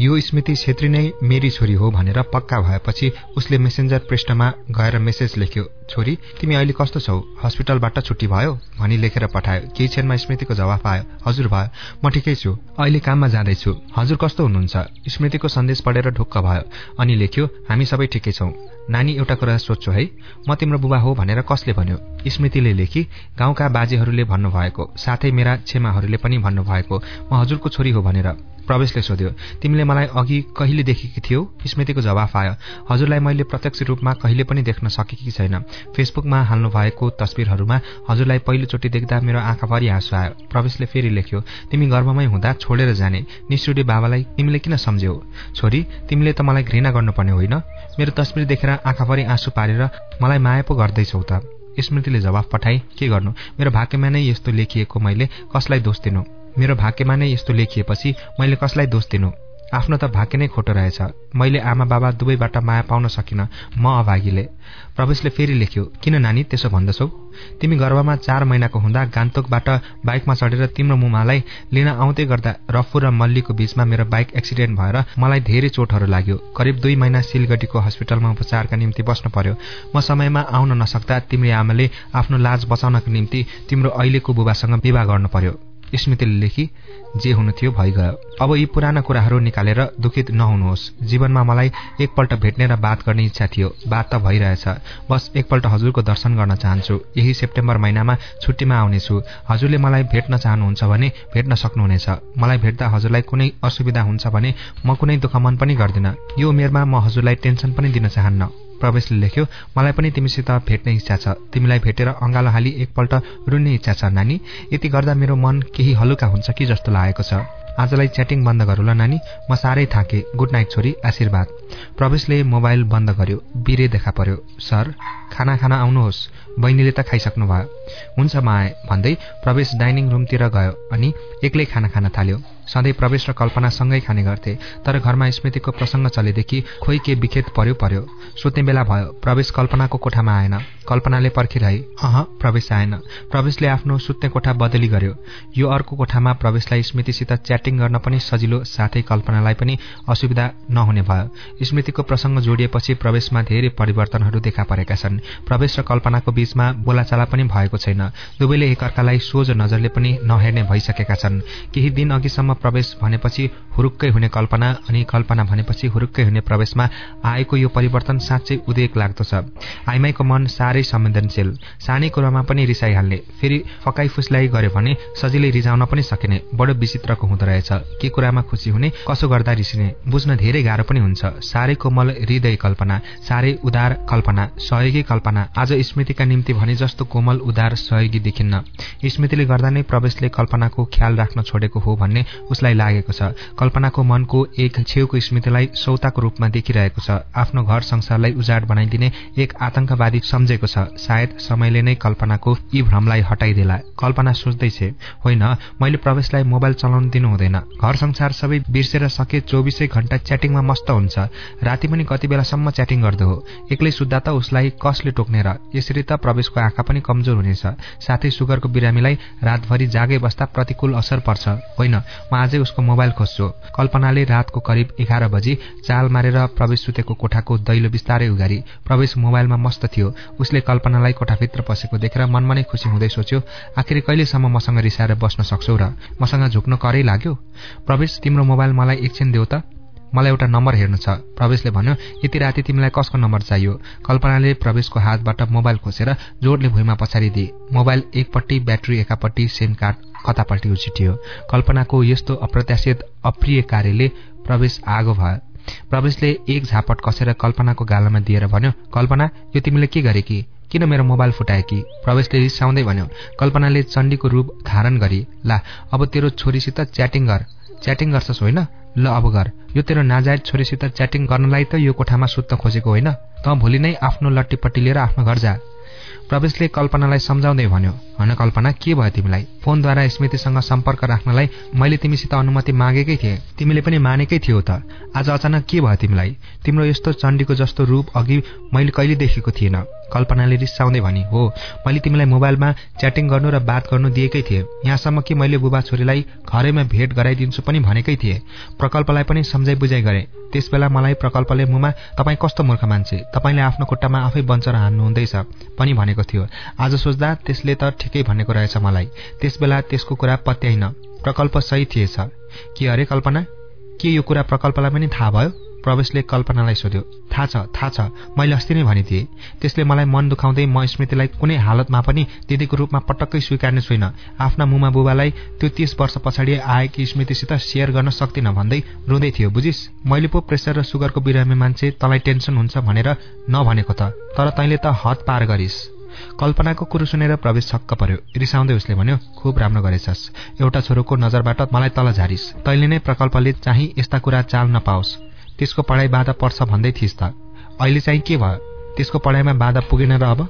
Speaker 1: यो स्मृति छेत्री नै मेरी छोरी हो भनेर पक्का भएपछि उसले मेसेन्जर पृष्ठमा गएर मेसेज लेख्यो छोरी तिमी अहिले कस्तो छौ? हस्पिटलबाट छुट्टी भयो? भनी लेखेर पठायो। केही क्षणमा स्मृतिको जवाफ आयो हजुर भयो म ठिकै छु। अहिले काममा जाँदैछु। हजुर कस्तो हुनुहुन्छ? स्मृतिको सन्देश पढेर ढुक्क भयो अनि लेख्यो हामी सबै ठिकै छौँ। नानी एउटा कुरा सोध्छु है। म तिम्रो बुबा हो भनेर कसले भन्यो? स्मृतिले लेखी गाउँका बाजेहरूले भन्नुभएको साथै मेरा छेमाहरूले पनि भन्नुभएको म हजुरको छोरी हो भनेर। प्रवेशले सोध्यो तिमीले मलाई अघि कहिले देखेकी थियौ? स्मृतिको जवाफ आयो हजुरलाई मैले प्रत्यक्ष रूपमा कहिले पनि देख्न सकेकी छैन। फेसबुकमा हाल्नु भएको तस्विरहरूमा हजुरलाई पहिलोचोटि देख्दा मेरो आँखाभरि हाँसो आयो। प्रवेशले फेरि लेख्यो तिमी गर्भमै हुँदा छोडेर जाने निष्ठुडी बाबालाई तिमीले किन सम्झ्यौ? छोरी तिमीले त मलाई घृणा गर्नुपर्ने होइन। मेरो तस्विर देखेर आँखाभरि आँसु पारेर मलाई माया पो गर्दैछौ त। स्मृतिले जवाफ पठाए के गर्नु? मेरो भाग्यमा नै यस्तो लेखिएको मैले कसलाई दोष दिनु? मेरो भाग्यमा नै यस्तो लेखिएपछि मैले कसलाई दोष दिनु? आफ्नो त भाग्य नै खोटो रहेछ। मैले आमा बाबा दुवैबाट माया पाउन सकिनँ म अभागीले। प्रवेशले फेरि लेख्यो किन नानी त्यसो भन्दछौ? तिमी गर्भमा चार महिनाको हुँदा गान्तोकबाट बाइकमा चढेर तिम्रो मुमालाई लिन आउँदै गर्दा रफु र मल्लीको बीचमा मेरो बाइक एक्सिडेन्ट भएर मलाई धेरै चोटहरू लाग्यो। करिब दुई महिना सिलगढीको हस्पिटलमा उपचारका निम्ति बस्नु पर्यो। म समयमा आउन नसक्दा तिम्रो आमाले आफ्नो लाज बचाउनका निम्ति तिम्रो अहिलेको बुबासँग विवाह गर्नु पर्यो। स्मृतिले लेखी जे हुनु थियो भइगयो अब यी पुराना कुराहरू निकालेर दुखित नहुनुहोस्। जीवनमा मलाई एकपल्ट भेट्ने र बात गर्ने इच्छा थियो। बात त भइरहेछ। बस एकपल्ट हजुरको दर्शन गर्न चाहन्छु। यही सेप्टेम्बर महिनामा छुट्टीमा आउनेछु। हजुरले मलाई भेट्न चाहनुहुन्छ भने भेट्न सक्नुहुनेछ। मलाई भेट्दा हजुरलाई कुनै असुविधा हुन्छ भने म कुनै दुःख मन पनि गर्दिनँ। यो उमेरमा म हजुरलाई टेन्सन पनि दिन चाहन्न। प्रवेशले लेख्यो। मलाई पनि तिमीसित भेट्ने इच्छा छ। तिमीलाई भेटेर अँगालो हाली एकपल्ट रुन्ने इच्छा छ नानी। यति गर्दा मेरो मन केही हलुका हुन्छ कि जस्तो लागेको छ? आजलाई च्याटिङ बन्द गरौँ ल नानी। म साह्रै थाकेँ। गुड नाइट छोरी। आशीर्वाद। प्रवेशले मोबाइल बन्द गर्यो। बिरे देखा पर्यो। सर खाना खाना आउनुहोस्। बहिनीले त खाइसक्नु भयो। हुन्छ म आए भन्दै प्रवेश डाइनिङ रुमतिर गयो अनि एक्लै खाना खान थाल्यो। सधैँ प्रवेश र कल्पना सँगै खाने गर्थे तर घरमा स्मृतिको प्रसङ्ग चलेदेखि खोइ के विखेत पर्यो पर्यो। सुत्ने बेला भयो। प्रवेश कल्पनाको कोठामा आएन। कल्पनाले पर्खिरहे अह प्रवेश आएन। प्रवेशले आफ्नो सुत्ने कोठा बदली गर्यो। यो अर्को कोठामा प्रवेशलाई स्मृतिसित च्याटिङ गर्न पनि सजिलो साथै कल्पनालाई पनि असुविधा नहुने भयो। स्मृतिको प्रसङ्ग जोडिएपछि प्रवेशमा धेरै परिवर्तनहरू देखा परेका छन्। प्रवेश र कल्पनाको बीचमा बोलाचाला पनि भएको छैन। दुवैले एकअर्कालाई सोझो नजरले पनि नहेर्ने भइसकेका छन्। केही दिन अघिसम्म प्रवेश भनेपछि हुरुक्कै हुने कल्पना अनि कल्पना भनेपछि हुरुक्कै हुने प्रवेशमा आएको यो परिवर्तन साँच्चै उदेक लाग्दो छ आइमाईको मन साह्रै संवेदनशील। सानै कुरामा पनि रिसाइहाल्ने। फेरि फकाई फुस्लाई गर्यो भने सजिलै रिजाउन पनि सकिने। बडो विचित्रको हुँदो रहेछ। के कुरामा खुसी हुने कसो गर्दा रिसिने बुझ्न धेरै गाह्रो पनि हुन्छ। साह्रै कोमल हृदय कल्पना साह्रै उदार कल्पना सहयोगी कल्पना आज स्मृतिका निम्ति भने जस्तो कोमल उदार सहयोगी देखिन्न। स्मृतिले गर्दा नै प्रवेशले कल्पनाको ख्याल राख्न छोडेको हो भन्ने उसलाई लागेको छ। कल्पनाको मनको एक छेउको स्मृतिलाई सौताको रूपमा देखिरहेको छ। आफ्नो घर संसारलाई उजाड बनाइदिने एक आतंकवादी सम्झेको छ। सायद समयले नै कल्पनाको यी भ्रमलाई हटाइदेला कल्पना सोच्दैछ होइन मैले प्रवेशलाई मोबाइल चलाउन दिनु हुँदैन। घर संसार सबै बिर्सेर सके चौबिसै घण्टा च्याटिङमा मस्त हुन्छ। राति पनि कति बेलासम्म च्याटिङ गर्दो हो। एक्लै सुत्दा त उसलाई कसले टोक्ने र यसरी त प्रवेशको आँखा पनि कमजोर हुनेछ। साथै सुगरको बिरामीलाई रातभरि जागै बस्दा प्रतिकूल असर पर्छ। होइन म आजै उसको मोबाइल खोज्छु। कल्पनाले रातको करिब एघार बजी चाल मारेर प्रवेश सुतेको कोठाको दैलो बिस्तारै उगारी। प्रवेश मोबाइलमा मस्त थियो। उसले कल्पनालाई कोठाभित्र पसेको देखेर मनमा नै खुसी हुँदै सोच्यो आखिर कहिलेसम्म मसँग रिसाएर बस्न सक्छौ र? मसँग झुक्न करै लाग्यो? प्रवेश तिम्रो मोबाइल मलाई एकछिन देऊ त। मलाई एउटा नम्बर हेर्नु छ। प्रवेशले भन्यो यति राति तिमीलाई कसको नम्बर चाहियो? कल्पनाले प्रवेशको हातबाट मोबाइल खोसेर जोडले भुइँमा पछाडि दिए। मोबाइल एकपट्टि ब्याट्री एकापट्टि सिम कार्ड कतापट्टि उछिटियो। कल्पनाको यस्तो अप्रत्याशित अप्रिय कार्यले प्रवेश आगो भयो। प्रवेशले एक झापट कसेर कल्पनाको गालामा दिएर भन्यो कल्पना यो तिमीले के गरे कि? किन मेरो मोबाइल फुटाए कि? प्रवेशले रिसाउँदै भन्यो कल्पनाले चण्डीको रूप धारण गरी। ला अब तेरो छोरीसित च्याटिङ गर। च्याटिङ गर्छस् होइन? ल अब गर। यो तेरो नाजायज छोरीसित च्याटिङ गर्नलाई त यो कोठामा सुत्न खोजेको होइन? त भोलि नै आफ्नो लट्टीपट्टी लिएर आफ्नो घर जा। प्रवेशले कल्पनालाई सम्झाउँदै भन्यो होइन कल्पना के भयो तिमीलाई? फोनद्वारा स्मृतिसँग सम्पर्क राख्नलाई मैले तिमीसित अनुमति मागेकै थिएँ। तिमीले पनि मानेकै थियौ त। आज अचानक के भयो तिमीलाई? तिम्रो यस्तो चण्डीको जस्तो रूप अघि मैले कहिले देखेको थिएन। कल्पनाले रिसाउँदै भनी हो मैले तिमीलाई मोबाइलमा च्याटिङ गर्नु र बात गर्नु दिएकै थिएँ। यहाँसम्म कि मैले बुबा छोरीलाई घरैमा भेट गराइदिन्छु पनि भनेकै थिएँ। प्रकल्पलाई पनि सम्झाइ बुझाइ गरे। त्यसबेला मलाई प्रकल्पले मुमा तपाईँ कस्तो मूर्ख मान्छे? तपाईँले आफ्नो खुट्टामा आफै बन्चर हान्नुहुँदैछ। पनि भनेको थियो। आज सोच्दा त्यसले त ठिकै भनेको रहेछ मलाई। त्यसबेला त्यसको कुरा पत्याइन। प्रकल्प सही थिएछ। के अरे कल्पना? के यो कुरा प्रकल्पलाई पनि थाहा भयो? प्रवेशले कल्पनालाई सोध्यो थाहा छ थाहा छ मैले अस्ति नै भनिदिएँ त्यसले मलाई मन दुखाउँदै म स्मृतिलाई कुनै हालतमा पनि दिदीको रूपमा पटक्कै स्वीकार्ने छुइनँ। आफ्ना मुमा बुबालाई त्यो तीस वर्ष पछाडि आएकी स्मृतिसित सेयर गर्न सक्दिनँ भन्दै रुँदै थियो। बुझिस् मैले पो प्रेसर र सुगरको बिरामी मान्छे तँलाई टेन्सन हुन्छ भनेर नभनेको त तर तैँले त हद पार गरिस् कल्पनाको कुरो सुनेर प्रवेश छक्क पर्यो। रिसाउँदै उसले भन्यो खुब राम्रो गरेछस्। एउटा छोरोको नजरबाट मलाई तल झारिस। तैँले नै प्रकल्पले चाहिँ यस्ता कुरा चाल नपाओस् त्यसको पढाइ बाधा पर्छ भन्दै थिइस् त। अहिले चाहिँ के भयो? त्यसको पढाइमा बाधा पुगेन र अब?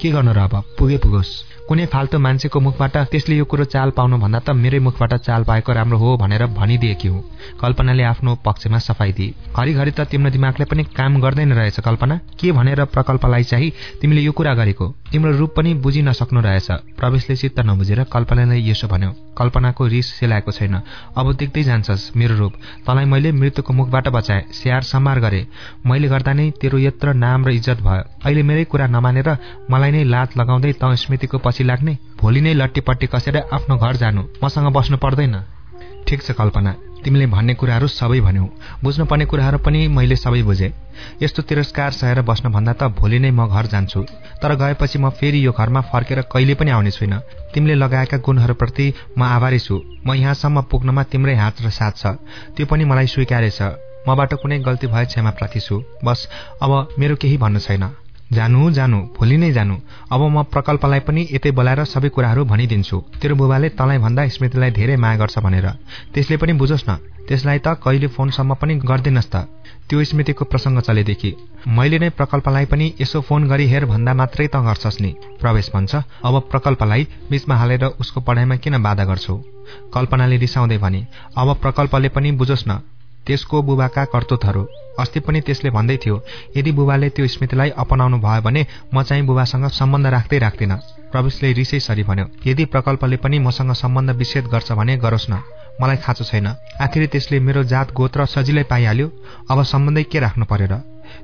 Speaker 1: के गर्नु र अब? पुगे पुगोस्। कुनै फाल्तु मान्छेको मुखबाट त्यसले यो कुरो चाल पाउनु भन्दा त मेरै मुखबाट चाल पाएको राम्रो हो भनेर भनिदिएकी हुँ। कल्पनाले आफ्नो पक्षमा सफाई दिए। घरिघरि त तिम्रो दिमागले पनि काम गर्दैन रहेछ कल्पना। के भनेर प्रकल्पलाई चाहिँ तिमीले यो कुरा गरेको? तिम्रो रूप पनि बुझि नसक्नु रहेछ। प्रवेशले चित्त नबुझेर कल्पनालाई यसो भन्यो कल्पनाको रिस सेलाएको छैन। अब देख्दै जान्छस् मेरो रूप। तँलाई मैले मृत्युको मुखबाट बचाए। स्याहार सम्हार गरे। मैले गर्दा नै तेरो यत्र नाम र इज्जत भयो। अहिले मेरै कुरा नमानेर मलाई नै लात लगाउँदै त स्मृतिको पछि लाग्ने। भोलि नै लट्टीपट्टी कसेर आफ्नो घर जानु। मसँग बस्नु पर्दैन। ठिक छ कल्पना। तिमीले भन्ने कुराहरू सबै भन्यौ। बुझ्नुपर्ने कुराहरू पनि मैले सबै बुझेँ। यस्तो तिरस्कार सहेर बस्नुभन्दा त भोलि नै म घर जान्छु। तर गएपछि म फेरि यो घरमा फर्केर कहिले पनि आउने छुइनँ। तिमीले लगाएका गुणहरूप्रति म आभारी छु। म यहाँसम्म पुग्नमा तिम्रै हात र साथ छ। त्यो पनि मलाई स्वीकारेछ। मबाट कुनै गल्ती भए क्षमाप्रार्थी छु। बस अब मेरो केही भन्नु छैन। जानु जानु भोलि नै जानु। अब म प्रकल्पलाई पनि यतै बोलाएर सबै कुराहरू भनिदिन्छु। तेरो बुबाले तँलाई भन्दा स्मृतिलाई धेरै माया गर्छ भनेर। त्यसले पनि बुझोस् न त्यसलाई त कहिले फोनसम्म पनि गर्दिनस् त। त्यो स्मृतिको प्रसङ्ग चलेदेखि। मैले नै प्रकल्पलाई पनि यसो फोन गरी हेर भन्दा मात्रै त गर्छस् नि। प्रवेश भन्छ। अब प्रकल्पलाई बीचमा हालेर उसको पढाइमा किन बाधा गर्छौ? कल्पनाले रिसाउँदै भने। अब प्रकल्पले पनि बुझोस् न त्यसको बुबाका कर्तुतहरू अस्ति पनि त्यसले भन्दै थियो यदि बुबाले त्यो स्मृतिलाई अपनाउनु भयो भने म चाहिँ बुबासँग सम्बन्ध राख्दै राख्दिनँ। प्रवेशले रिसै सरी भन्यो यदि प्रकल्पले पनि मसँग सम्बन्ध विच्छेद गर्छ भने गरोस् न। मलाई खाँचो छैन। आखिर त्यसले मेरो जात गोत्र सजिलै पाइहाल्यो। अब सम्बन्धै के राख्नु पर्यो र?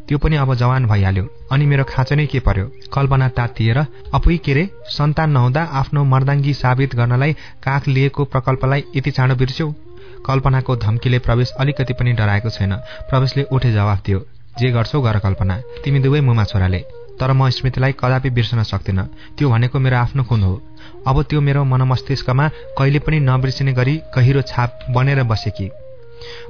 Speaker 1: त्यो पनि अब जवान भइहाल्यो। अनि मेरो खाँचो नै के पर्यो? कल्पना तातिएर अपुई के रे? सन्तान नहुँदा आफ्नो मर्दाङ्गी साबित गर्नलाई काख लिएको प्रकल्पलाई यति चाँडो बिर्स्यौ? कल्पनाको धम्कीले प्रवेश अलिकति पनि डराएको छैन। प्रवेशले उठे जवाफ दियो जे गर्छौ गर कल्पना। तिमी दुवै मुमा छोराले। तर म स्मृतिलाई कदापि बिर्सन सक्दिनँ। त्यो भनेको मेरो आफ्नो खुन हो। अब त्यो मेरो मनमस्तिष्कमा कहिले पनि नबिर्सिने गरी गहिरो छाप बनेर बसेकी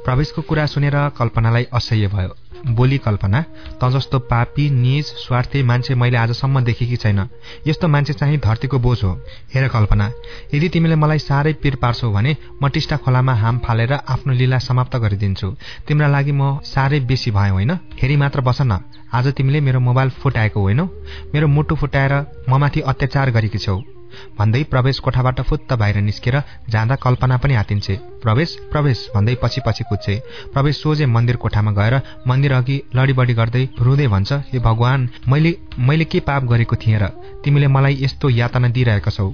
Speaker 1: प्रवेशको कुरा सुनेर कल्पनालाई असह्य भयो। बोली कल्पना त जस्तो पापी निज स्वार्थी मान्छे मैले आजसम्म देखेकी छैन। यस्तो मान्छे चाहिँ धरतीको बोझ हो। हेर कल्पना यदि तिमीले मलाई साह्रै पिर पार्छौ भने म टिस्टा खोलामा हाम फालेर आफ्नो लीला समाप्त गरिदिन्छु। तिम्रा लागि म साह्रै बेसी भयो होइन? हेरी मात्र बस न। आज तिमीले मेरो मोबाइल फुटाएको होइनौ? मेरो मुटु फुटाएर ममाथि अत्याचार गरेकी छौ। भन्दै प्रवेश कोठाबाट फुत्त बाहिर निस्केर जाँदा कल्पना पनि आतिन्छे। प्रवेश प्रवेश भन्दै पछि पछि कुद्छे। प्रवेश सोझे मन्दिर कोठामा गएर मन्दिर अघि लडीबडी गर्दै रुँदै भन्छ हे भगवान मैले मैले के पाप गरेको थिएँ र? तिमीले मलाई यस्तो यातना दिइरहेका छौ।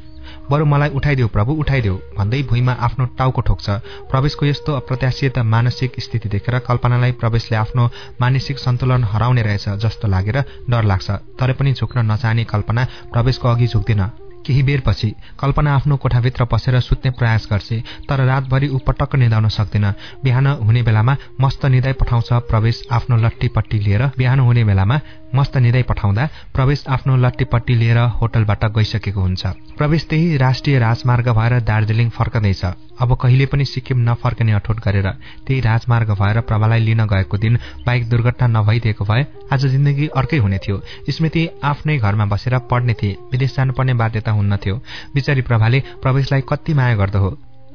Speaker 1: बरु मलाई उठाइदेऊ प्रभु उठाइदेऊ भन्दै भुइँमा आफ्नो टाउको ठोक्छ। प्रवेशको यस्तो अप्रत्याशित मानसिक स्थिति देखेर कल्पनालाई प्रवेशले आफ्नो मानसिक सन्तुलन हराउने रहेछ जस्तो लागेर डर लाग्छ। तर पनि झुक्न नचाहने कल्पना प्रवेशको अघि झुक्दिन। केही बेरपछि कल्पना आफ्नो कोठाभित्र पसेर सुत्ने प्रयास गर्छे तर रातभरि ऊ पटक्क निधाउन सक्दैन। बिहान हुने बेलामा मस्त निधाइ पठाउँछ प्रवेश आफ्नो लट्टीपट्टि लिएर। बिहान हुने बेलामा मस्त निधाइ पठाउँदा प्रवेश आफ्नो लट्टीपट्टि लिएर होटलबाट गइसकेको हुन्छ। प्रवेश त्यही राष्ट्रिय राजमार्ग भएर दार्जिलिङ फर्कँदैछ। अब कहिले पनि सिक्किम नफर्कने अठोट गरेर त्यही राजमार्ग भएर प्रभालाई लिन गएको दिन बाइक दुर्घटना नभइदिएको भए आज जिन्दगी अर्कै हुने थियो। स्मृति आफ्नै घरमा बसेर पढ्ने थिए। विदेश जानुपर्ने बाध्यता हुन्नथ्यो बिचारी प्रभाले प्रवेशलाई कति माया गर्दो हो।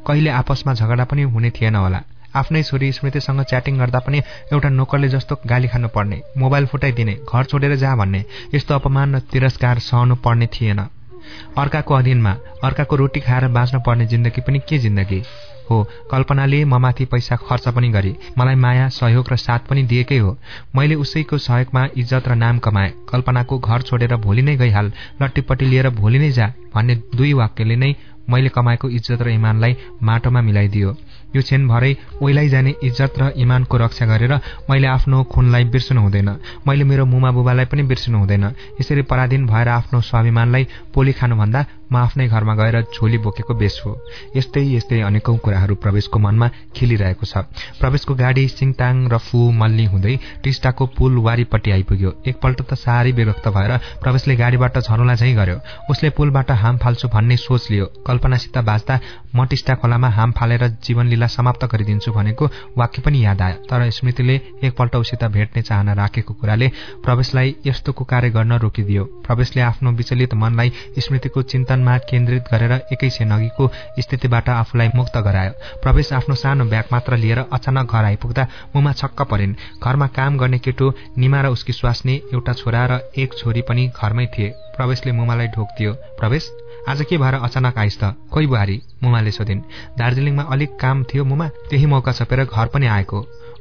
Speaker 1: कहिले आपसमा झगडा पनि हुने थिएन होला। आफ्नै छोरी स्मृतिसँग च्याटिङ गर्दा पनि एउटा नोकरले जस्तो गाली खानु पर्ने मोबाइल फुटाइदिने घर छोडेर जा भन्ने यस्तो अपमान र तिरस्कार सहनु पर्ने थिएन। अर्काको अधीनमा अर्काको रोटी खाएर बाँच्न पर्ने जिन्दगी पनि के जिन्दगी? हो कल्पनाले ममाथि पैसा खर्च पनि गरे मलाई माया सहयोग र साथ पनि दिएकै हो। मैले उसैको सहयोगमा इज्जत र नाम कमाएँ। कल्पनाको घर छोडेर भोलि नै गइहाल लट्टीपट्टि लिएर भोलि नै जा भन्ने दुई वाक्यले नै मैले कमाएको इज्जत र इमानलाई माटोमा मिलाइदियो। यो क्षणभरै ओइलाई जाने इज्जत र इमानको रक्षा गरेर मैले आफ्नो खुनलाई बिर्सनु हुँदैन। मैले मेरो मुमा बुबालाई पनि बिर्सनु हुँदैन। यसरी पराधीन भएर आफ्नो स्वाभिमानलाई पोली खानुभन्दा म आफ्नै घरमा गएर झोली बोकेको बेस हो। यस्तै यस्तै अनेकौं कुराहरू प्रवेशको मनमा खिलिरहेको छ। प्रवेशको गाडी सिङताङ र फु मल्ली हुँदै टिस्टाको पुल वारीपट्टि आइपुग्यो। एकपल्ट त साह्रै विरक्त भएर प्रवेशले गाडीबाट झरोला झै गर्यो। उसले पुलबाट हाम फाल्छु भन्ने सोच लियो। कल्पनासित बाँच्दा म टिस्टा खोलामा हाम फालेर जीवन लीला समाप्त गरिदिन्छु भनेको वाक्य पनि याद आयो। तर स्मृतिले एकपल्ट उसित भेट्ने चाहना राखेको कुराले प्रवेशलाई यस्तोको कार्य गर्न रोकिदियो। प्रवेशले आफ्नो विचलित मनलाई स्मृतिको चिन्तनमा केन्द्रित गरेर एकैछिन अघिको स्थितिबाट आफूलाई मुक्त गरायो। प्रवेश आफ्नो सानो ब्याग मात्र लिएर अचानक घर आइपुग्दा मुमा छक्क परिन्। घरमा काम गर्ने केटो निमा र उसकी स्वास्नी एउटा छोरा र एक छोरी पनि घरमै थिए। प्रवेशले मुमालाई ढोक प्रवेश आज के भएर अचानक आइस त? खोइ बुहारी मुमाले सोधिन्। दार्जिलिङमा अलिक काम थियो मुमा त्यही मौका छपेर घर पनि आएको।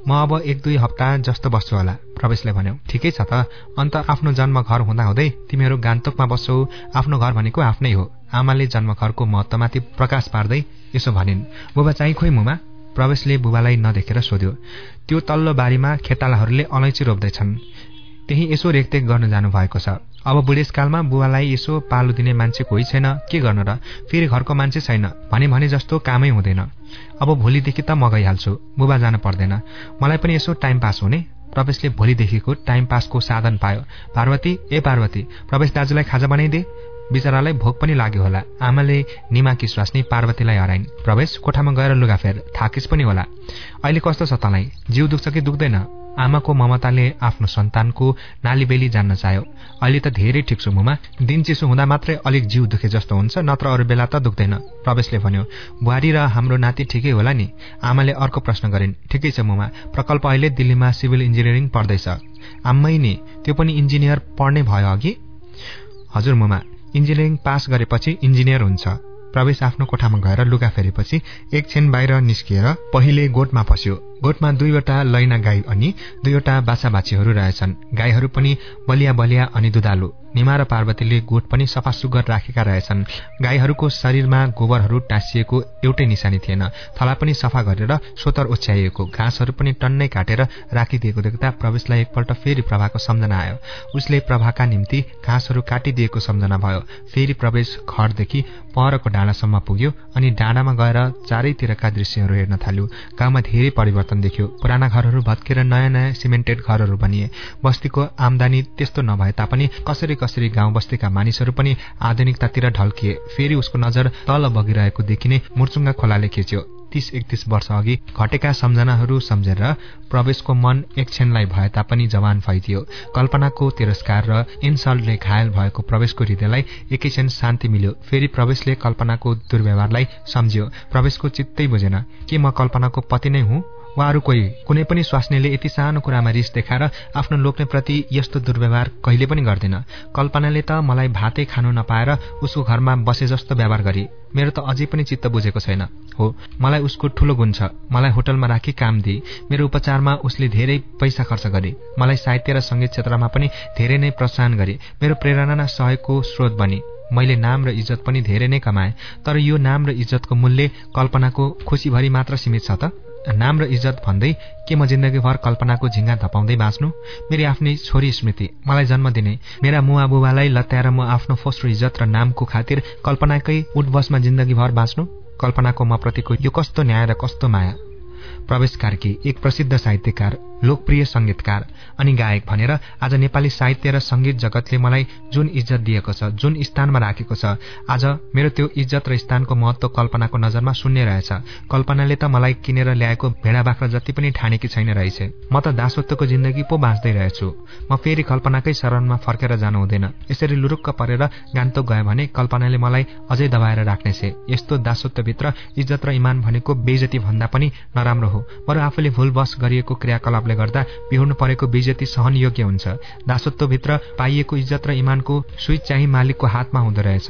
Speaker 1: म अब एक दुई हप्ता जस्तो बस्छु होला प्रवेशले भन्यो। ठिकै छ त। अन्त आफ्नो जन्म घर हुँदाहुँदै तिमीहरू गान्तोकमा बस्छौ। आफ्नो घर भनेको आफ्नै हो। आमाले जन्म घरको महत्वमाथि प्रकाश पार्दै यसो भनिन्। बुबा चाहिँ खोइ मुमा? प्रवेशले बुबालाई नदेखेर सोध्यो। त्यो तल्लो बारीमा खेतालाहरूले अलैँची रोप्दैछन्। त्यही यसो रेखदेख गर्न जानुभएको छ। अब बुढेसकालमा बुवालाई यसो पालो दिने मान्छे कोही छैन। के गर्न र? फेरि घरको मान्छे छैन। भने भने जस्तो कामै हुँदैन। अब भोलिदेखि त म गइहाल्छु बुबा जान पर्दैन। मलाई पनि यसो टाइम पास हुने। प्रवेशले भोलिदेखिको टाइम पासको साधन पायो। पार्वती ए पार्वती प्रवेश दाजुलाई खाजा बनाइदे। बिचरालाई भोक पनि लाग्यो होला। आमाले निमाकी स्वास्नी पार्वतीलाई हराइन्। प्रवेश कोठामा गएर लुगा फेर थाकिस पनि होला। अहिले कस्तो छ तँलाई? जिउ दुख्छ कि दुख्दैन? आमाको ममताले आफ्नो सन्तानको नालीबेली जान्न चाह्यो। अहिले त धेरै ठिक छु मुमा। दिन चिसो हुँदा मात्रै अलिक जिउ दुखे जस्तो हुन्छ नत्र अरू बेला त दुख्दैन प्रवेशले भन्यो। बुहारी र हाम्रो नाति ठिकै होला नि? आमाले अर्को प्रश्न गरिन्। ठिकै छ मुमा। प्रकल्प अहिले दिल्लीमा सिभिल इन्जिनियरिङ पढ्दैछ। आम्मै नि त्यो पनि इन्जिनियर पढ्ने भयो अघि? हजुर मुमा। इन्जिनियरिङ पास गरेपछि इन्जिनियर हुन्छ। प्रवेश आफ्नो कोठामा गएर लुगा फेरेपछि एकछिन बाहिर निस्किएर पहिले गोठमा पस्यो। गोठमा दुईवटा लैना गाई अनि दुईवटा बाछा बाछीहरू रहेछन्। गाईहरू पनि बलिया बलिया अनि दुधालु। निमा र पार्वतीले गोठ पनि सफा सुग्घर राखेका रहेछन्। गाईहरूको शरीरमा गोबरहरू टाँसिएको एउटै निशानी थिएन। थला पनि सफा गरेर सोतर ओछ्याइएको। घाँसहरू पनि टन्नै काटेर राखिदिएको देख्दा प्रवेशलाई एकपल्ट फेरि प्रभाको सम्झना आयो। उसले प्रभाका निम्ति घाँसहरू काटिदिएको सम्झना भयो। फेरि प्रवेश घरदेखि पहरको डाँडासम्म पुग्यो अनि डाँडामा गएर चारैतिरका दृश्यहरू हेर्न थाल्यो। गाउँमा धेरै परिवर्तन देखियो। पुराना घरहरू भत्केर नयाँ नयाँ सिमेन्टेड घरहरू बनिए। बस्तीको आमदानी त्यस्तो नभए तापनि कसरी कसरी गाउँ बस्तीका मानिसहरू पनि आधुनिकतातिर ढल्किए। फेरि उसको नजर तल बगिरहेको देखिने मुर्चुङ्गा खोलाले खिच्यो। तीस एकतिस वर्ष अघि घटेका सम्झनाहरू सम्झेर प्रवेशको मन एकछिनलाई भए तापनि जवान भइदियो कल्पनाको तिरस्कार र इन्सल्टले घायल भएको प्रवेशको हृदयलाई एकैछिन शान्ति मिल्यो। फेरि प्रवेशले कल्पनाको दुर्व्यवहारलाई सम्झ्यो। प्रवेशको चित्तै बुझेन। के म कल्पनाको पति नै हुँ? अरू कोही कुनै पनि स्वास्नीले यति सानो कुरामा रिस देखाएर आफ्नो लोक्नेप्रति यस्तो दुर्व्यवहार कहिले पनि गर्दैन। कल्पनाले त मलाई भातै खानु नपाएर उसको घरमा बसे जस्तो व्यवहार गरे। मेरो त अझै पनि चित्त बुझेको छैन। हो मलाई उसको ठूलो गुण छ। मलाई होटलमा राखी काम दिए मेरो उपचारमा उसले धेरै पैसा खर्च गरे। मलाई साहित्य र सङ्गीत क्षेत्रमा पनि धेरै नै प्रोत्साहन गरे। मेरो प्रेरणा सहयोगको स्रोत बने। मैले नाम र इज्जत पनि धेरै नै कमाएँ। तर यो नाम र इज्जतको मूल्य कल्पनाको खुसीभरि मात्र सीमित छ त? नाम र इज्जत भन्दै के म जिन्दगीभर कल्पनाको झिङ्गा धपाउँदै बाँच्नु? मेरी आफ्नै छोरी स्मृति मलाई जन्म दिने। मेरा मुवा बुबालाई लत्याएर म आफ्नो फोस्रो इज्जत र नामको खातिर कल्पनाकै उठबसमा जिन्दगीभर बाँच्नु? कल्पनाको म प्रतिको यो कस्तो न्याय र कस्तो माया? प्रवेश कार्की एक प्रसिद्ध साहित्यकार लोकप्रिय संगीतकार अनि गायक भनेर आज नेपाली साहित्य र संगीत जगतले मलाई जुन इज्जत दिएको छ जुन स्थानमा राखेको छ आज मेरो त्यो इज्जत र स्थानको महत्व कल्पनाको नजरमा शून्य रहेछ। कल्पनाले त मलाई किनेर ल्याएको भेडा बाख्रा जति पनि ठानेकी छैन रहेछ। म त दासत्वको जिन्दगी पो बाँच्दै रहेछु। म फेरि कल्पनाकै शरणमा फर्केर जानु हुँदैन। यसरी लुरुक्क परेर गान्तोक गयो भने कल्पनाले मलाई अझै दबाएर राख्नेछ। यस्तो दासत्वभित्र इज्जत र इमान भनेको बेजती भन्दा पनि नराम्रो हो। बरु आफूले भूलवश गरिएको क्रियाकलापले गर्दा बिहोर्नु परेको बेजती सहनयोग्य हुन्छ। दासत्वभित्र पाइएको इज्जत र इमानको स्विच चाहिँ मालिकको हातमा हुँदो रहेछ।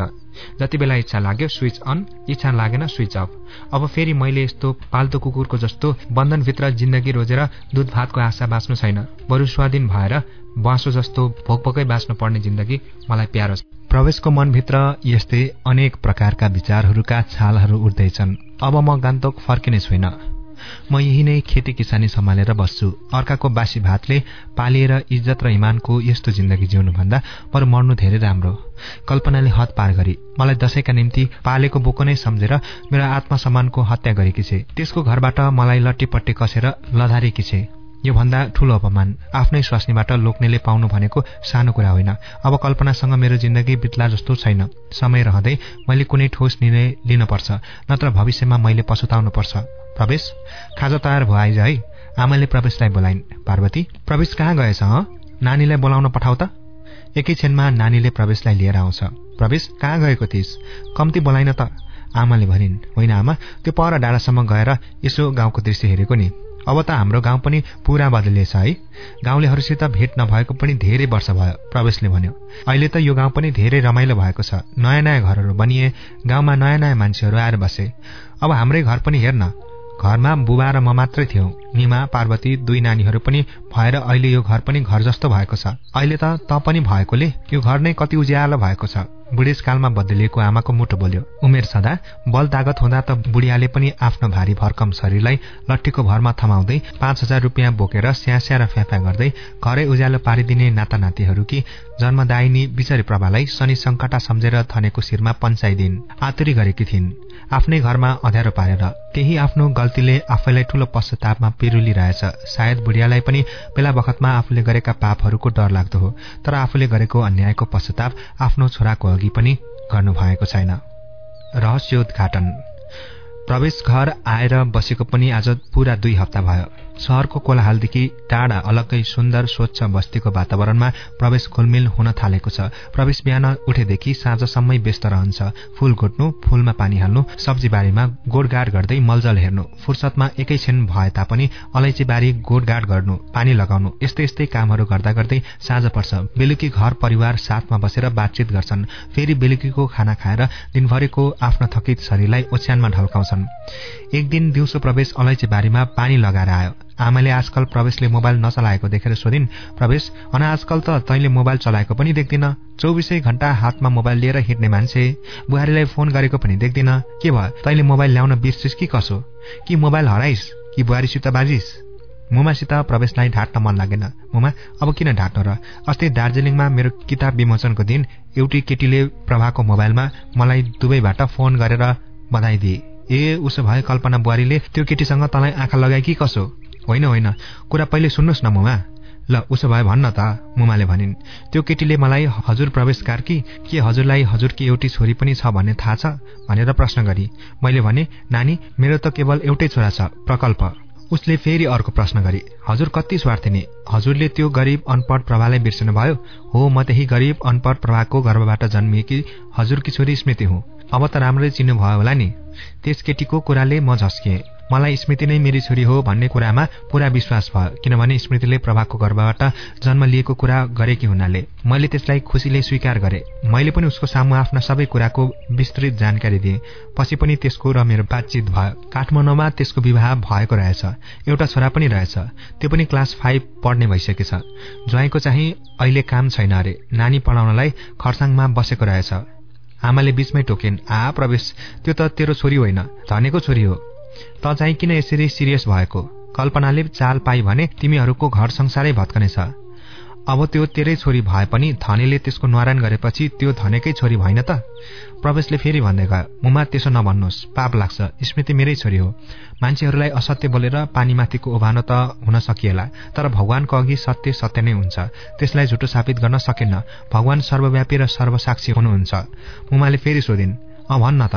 Speaker 1: जति बेला इच्छा लाग्यो स्विच अन इच्छा लागेन स्विच अफ। अब फेरि मैले यस्तो पाल्तु कुकुरको जस्तो बन्धनभित्र जिन्दगी रोजेर दुध भातको आशा बाँच्नु छैन। बरु स्वाधीन भएर बाँसो जस्तो भोकभोकै बाँच्नु पर्ने जिन्दगी मलाई प्यारो छ। प्रवेशको मनभित्र यस्तै अनेक प्रकारका विचारहरूका छालहरू उठ्दैछन्। अब म गान्तोक फर्किने छुइनँ। म यही नै खेती किसानी सम्हालेर बस्छु। अर्काको बासी भातले पालिएर इज्जत र इमानको यस्तो जिन्दगी जिउनुभन्दा पर मर्नु धेरै राम्रो। कल्पनाले हत पार गरी मलाई दशैंका निम्ति पालेको बोको नै सम्झेर मेरो आत्मसम्मानको हत्या गरेकी छे। त्यसको घरबाट मलाई लट्टीपट्टी कसेर लधारेकी छे। योभन्दा ठूलो अपमान। आफ्नै स्वास्नीबाट लोक्नेले पाउनु भनेको सानो कुरा होइन। अब कल्पनासँग मेरो जिन्दगी बित्ला जस्तो छैन। समय रहँदै मैले कुनै ठोस निर्णय लिनुपर्छ नत्र भविष्यमा मैले पछुताउनुपर्छ। प्रवेश? खाजा तयार भयो आइज है। आमाले प्रवेशलाई बोलाइन्। पार्वती प्रवेश कहाँ गएछ ह? नानीलाई बोलाउन पठाउ त। एकैछिनमा नानीले प्रवेशलाई लिएर आउँछ। प्रवेश कहाँ गएको थिइस्? कम्ती बोलाइन त। आमाले भनिन् होइन आमा त्यो पर डाँडासम्म गएर यसो गाउँको दृश्य हेरेको नि। अब त हाम्रो गाउँ पनि पुरा बदलिएछ है। गाउँलेहरूसित भेट नभएको पनि धेरै वर्ष भयो प्रवेशले भन्यो। अहिले त यो गाउँ पनि धेरै रमाइलो भएको छ। नयाँ नयाँ घरहरू बनिए गाउँमा नयाँ नयाँ मान्छेहरू आएर बसे। अब हाम्रै घर पनि हेर्न। घरमा बुबा र म मात्रै थियौँ। निमा पार्वती दुई नानीहरू पनि भएर अहिले यो घर पनि घर जस्तो भएको छ। अहिले त त पनि भएकोले यो घर नै कति उज्यालो भएको छ। बुढेसकालमा बदलिएको आमाको मुटु बोल्यो। उमेर सदा बल तागत हुँदा त बुढियाले पनि आफ्नो भारी भरकम शरीरलाई लट्ठीको भरमा थमाउँदै पाँच हजार रुपियाँ बोकेर स्यास्या र फ्याफ्या गर्दै घरै उज्यालो पारिदिने नाता नातिहरूकी जन्मदायिनी बिचरी प्रभालाई शनि सङ्कटा सम्झेर थनेको शिरमा पन्चाइदिन् आतुरी गरेकी थिइन्। आफ्नै घरमा अँध्यारो पारेर त्यही आफ्नो गल्तीले आफैलाई ठूलो पश्चातापमा पेरुलिरहेछ। सायद बुढियालाई पनि बेला बखतमा आफूले गरेका पापहरूको डर लाग्दो हो तर आफूले गरेको अन्यायको पश्चाताप आफ्नो छोराको अघि पनि गर्नुभएको छैन। रहस्योद्घाटन। प्रवेश घर आएर बसेको पनि आज पूरा दुई हप्ता भयो। शहरको कोलाहालदेखि टाढा अलग्गै सुन्दर स्वच्छ बस्तीको वातावरणमा प्रवेश घुलमिल हुन थालेको छ। प्रवेश बिहान उठेदेखि साँझसम्मै व्यस्त रहन्छ। फूल घुट्नु फूलमा पानी हाल्नु सब्जी बारीमा गोडगाड गर्दै मलजल हेर्नु फुर्सदमा एकैछिन भए तापनि अलैँची बारी गोडगाड गर्नु पानी लगाउनु यस्तै यस्तै कामहरू गर्दा गर्दै साँझ पर्छ। बेलुकी घर परिवार साथमा बसेर बातचित गर्छन्। फेरि बेलुकीको खाना खाएर दिनभरिको आफ्नो थकित शरीरलाई ओछ्यानमा ढल्काउँछन्। एक दिन दिउँसो प्रवेश अलैँची बारीमा पानी लगाएर आयो। आमाले आजकल प्रवेशले मोबाइल नचलाएको देखेर सोधिन् प्रवेश अन आजकल त तैँले मोबाइल चलाएको पनि देख्दिन। चौबिसै घण्टा हातमा मोबाइल लिएर हिँड्ने मान्छे। बुहारीलाई फोन गरेको पनि देख्दिन। के भयो? तैँले मोबाइल ल्याउन बिर्सिस् कि कसो? कि मोबाइल हराइस्? कि बुहारीसित बाजिस्? मुमासित प्रवेशलाई ढाँट्न मन लागेन। मुमा अब किन ढाँट्नु र? अस्ति दार्जिलिङमा मेरो किताब विमोचनको दिन एउटी केटीले प्रभाको मोबाइलमा मलाई दुवैबाट फोन गरेर बधाई दिए। ए उसो भए कल्पना बुहारीले त्यो केटीसँग तँलाई आँखा लगाए कि कसो? होइन होइन। कुरा पहिले सुन्नुहोस् न मुमा। ल उसो भए भन्न त मुमाले भनिन्। त्यो केटीले मलाई हजुर प्रवेश कार्की के हजुरलाई हजुरकी एउटी छोरी पनि छ भन्ने थाहा छ? भनेर प्रश्न गरी। मैले भने नानी मेरो त केवल एउटै छोरा छ प्रकल्प। उसले फेरि अर्को प्रश्न गरे हजुर कति स्वार्थिनी? हजुरले त्यो गरिब अनपढ प्रभालाई बिर्सनु भयो? हो म त्यही गरिब अनपढ प्रभाको गर्भबाट जन्मिएकी हजुरकी छोरी स्मृति हुँ। अब त राम्ररी चिन्नुभयो होला नि। त्यस केटीको कुराले म झस्किएँ मलाई स्मृति नै मेरी छोरी हो भन्ने कुरामा पूरा विश्वास भयो किनभने स्मृतिले प्रभाको गर्भबाट जन्म लिएको कुरा गरेकी हुनाले मैले त्यसलाई खुसीले स्वीकार गरे। मैले पनि उसको सामु आफ्ना सबै कुराको विस्तृत जानकारी दिएँ। पछि पनि त्यसको र मेरो बातचित भयो। काठमाडौँमा त्यसको विवाह भएको रहेछ। एउटा छोरा पनि रहेछ। त्यो पनि क्लास फाइभ पढ्ने भइसकेछ ज्वाइँको चाहिँ अहिले काम छैन अरे। नानी पढाउनलाई खरसाङमा बसेको रहेछ। आमाले बीचमै टोकिन् आ प्रवेश त्यो त तेरो छोरी होइन धनेको छोरी हो। त चाहिँ किन यसरी सिरियस भएको? कल्पनाले चाल पाई भने तिमीहरूको घर संसारै भत्कनेछ। अब त्यो तेरै छोरी भए पनि धनीले त्यसको नरायण गरेपछि त्यो धनेकै छोरी भएन त? प्रवेशले फेरि भन्दै गयो मुमा त्यसो नभन्नुहोस् पाप लाग्छ स्मृति मेरै छोरी हो। मान्छेहरूलाई असत्य बोलेर पानीमाथिको ओभानो त हुन सकिएला तर भगवानको अघि सत्य सत्य नै हुन्छ। त्यसलाई झुटो साबित गर्न सकेन भगवान सर्वव्यापी र सर्वसाक्षी हुनुहुन्छ। मुमाले फेरि सोधिन् अँ भन्न त।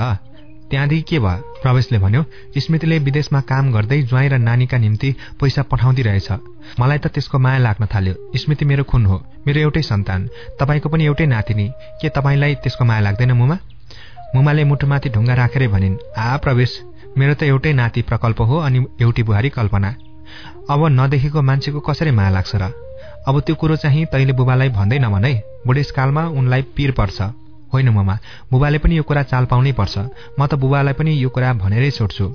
Speaker 1: त्यहाँदेखि के भयो? प्रवेशले भन्यो स्मृतिले विदेशमा काम गर्दै ज्वाइँ र नानीका निम्ति पैसा पठाउँदै रहेछ। मलाई त त्यसको माया लाग्न थाल्यो। स्मृति मेरो खुन हो मेरो एउटै सन्तान। तपाईँको पनि एउटै नातिनी। के तपाईँलाई त्यसको माया लाग्दैन मुमा? मुमाले मुटुमाथि ढुङ्गा राखेरै भनिन् आ प्रवेश मेरो त एउटै नाति प्रकल्प हो अनि एउटी बुहारी कल्पना। अब नदेखेको मान्छेको कसरी माया लाग्छ र? अब त्यो कुरो चाहिँ तैँले बुबालाई भन्दै नभन है बुढेसकालमा उनलाई पिर पर्छ। होइन ममा बुबाले पनि यो कुरा चाल पाउनै पर्छ। म त बुबालाई पनि यो कुरा भनेरै छोड्छु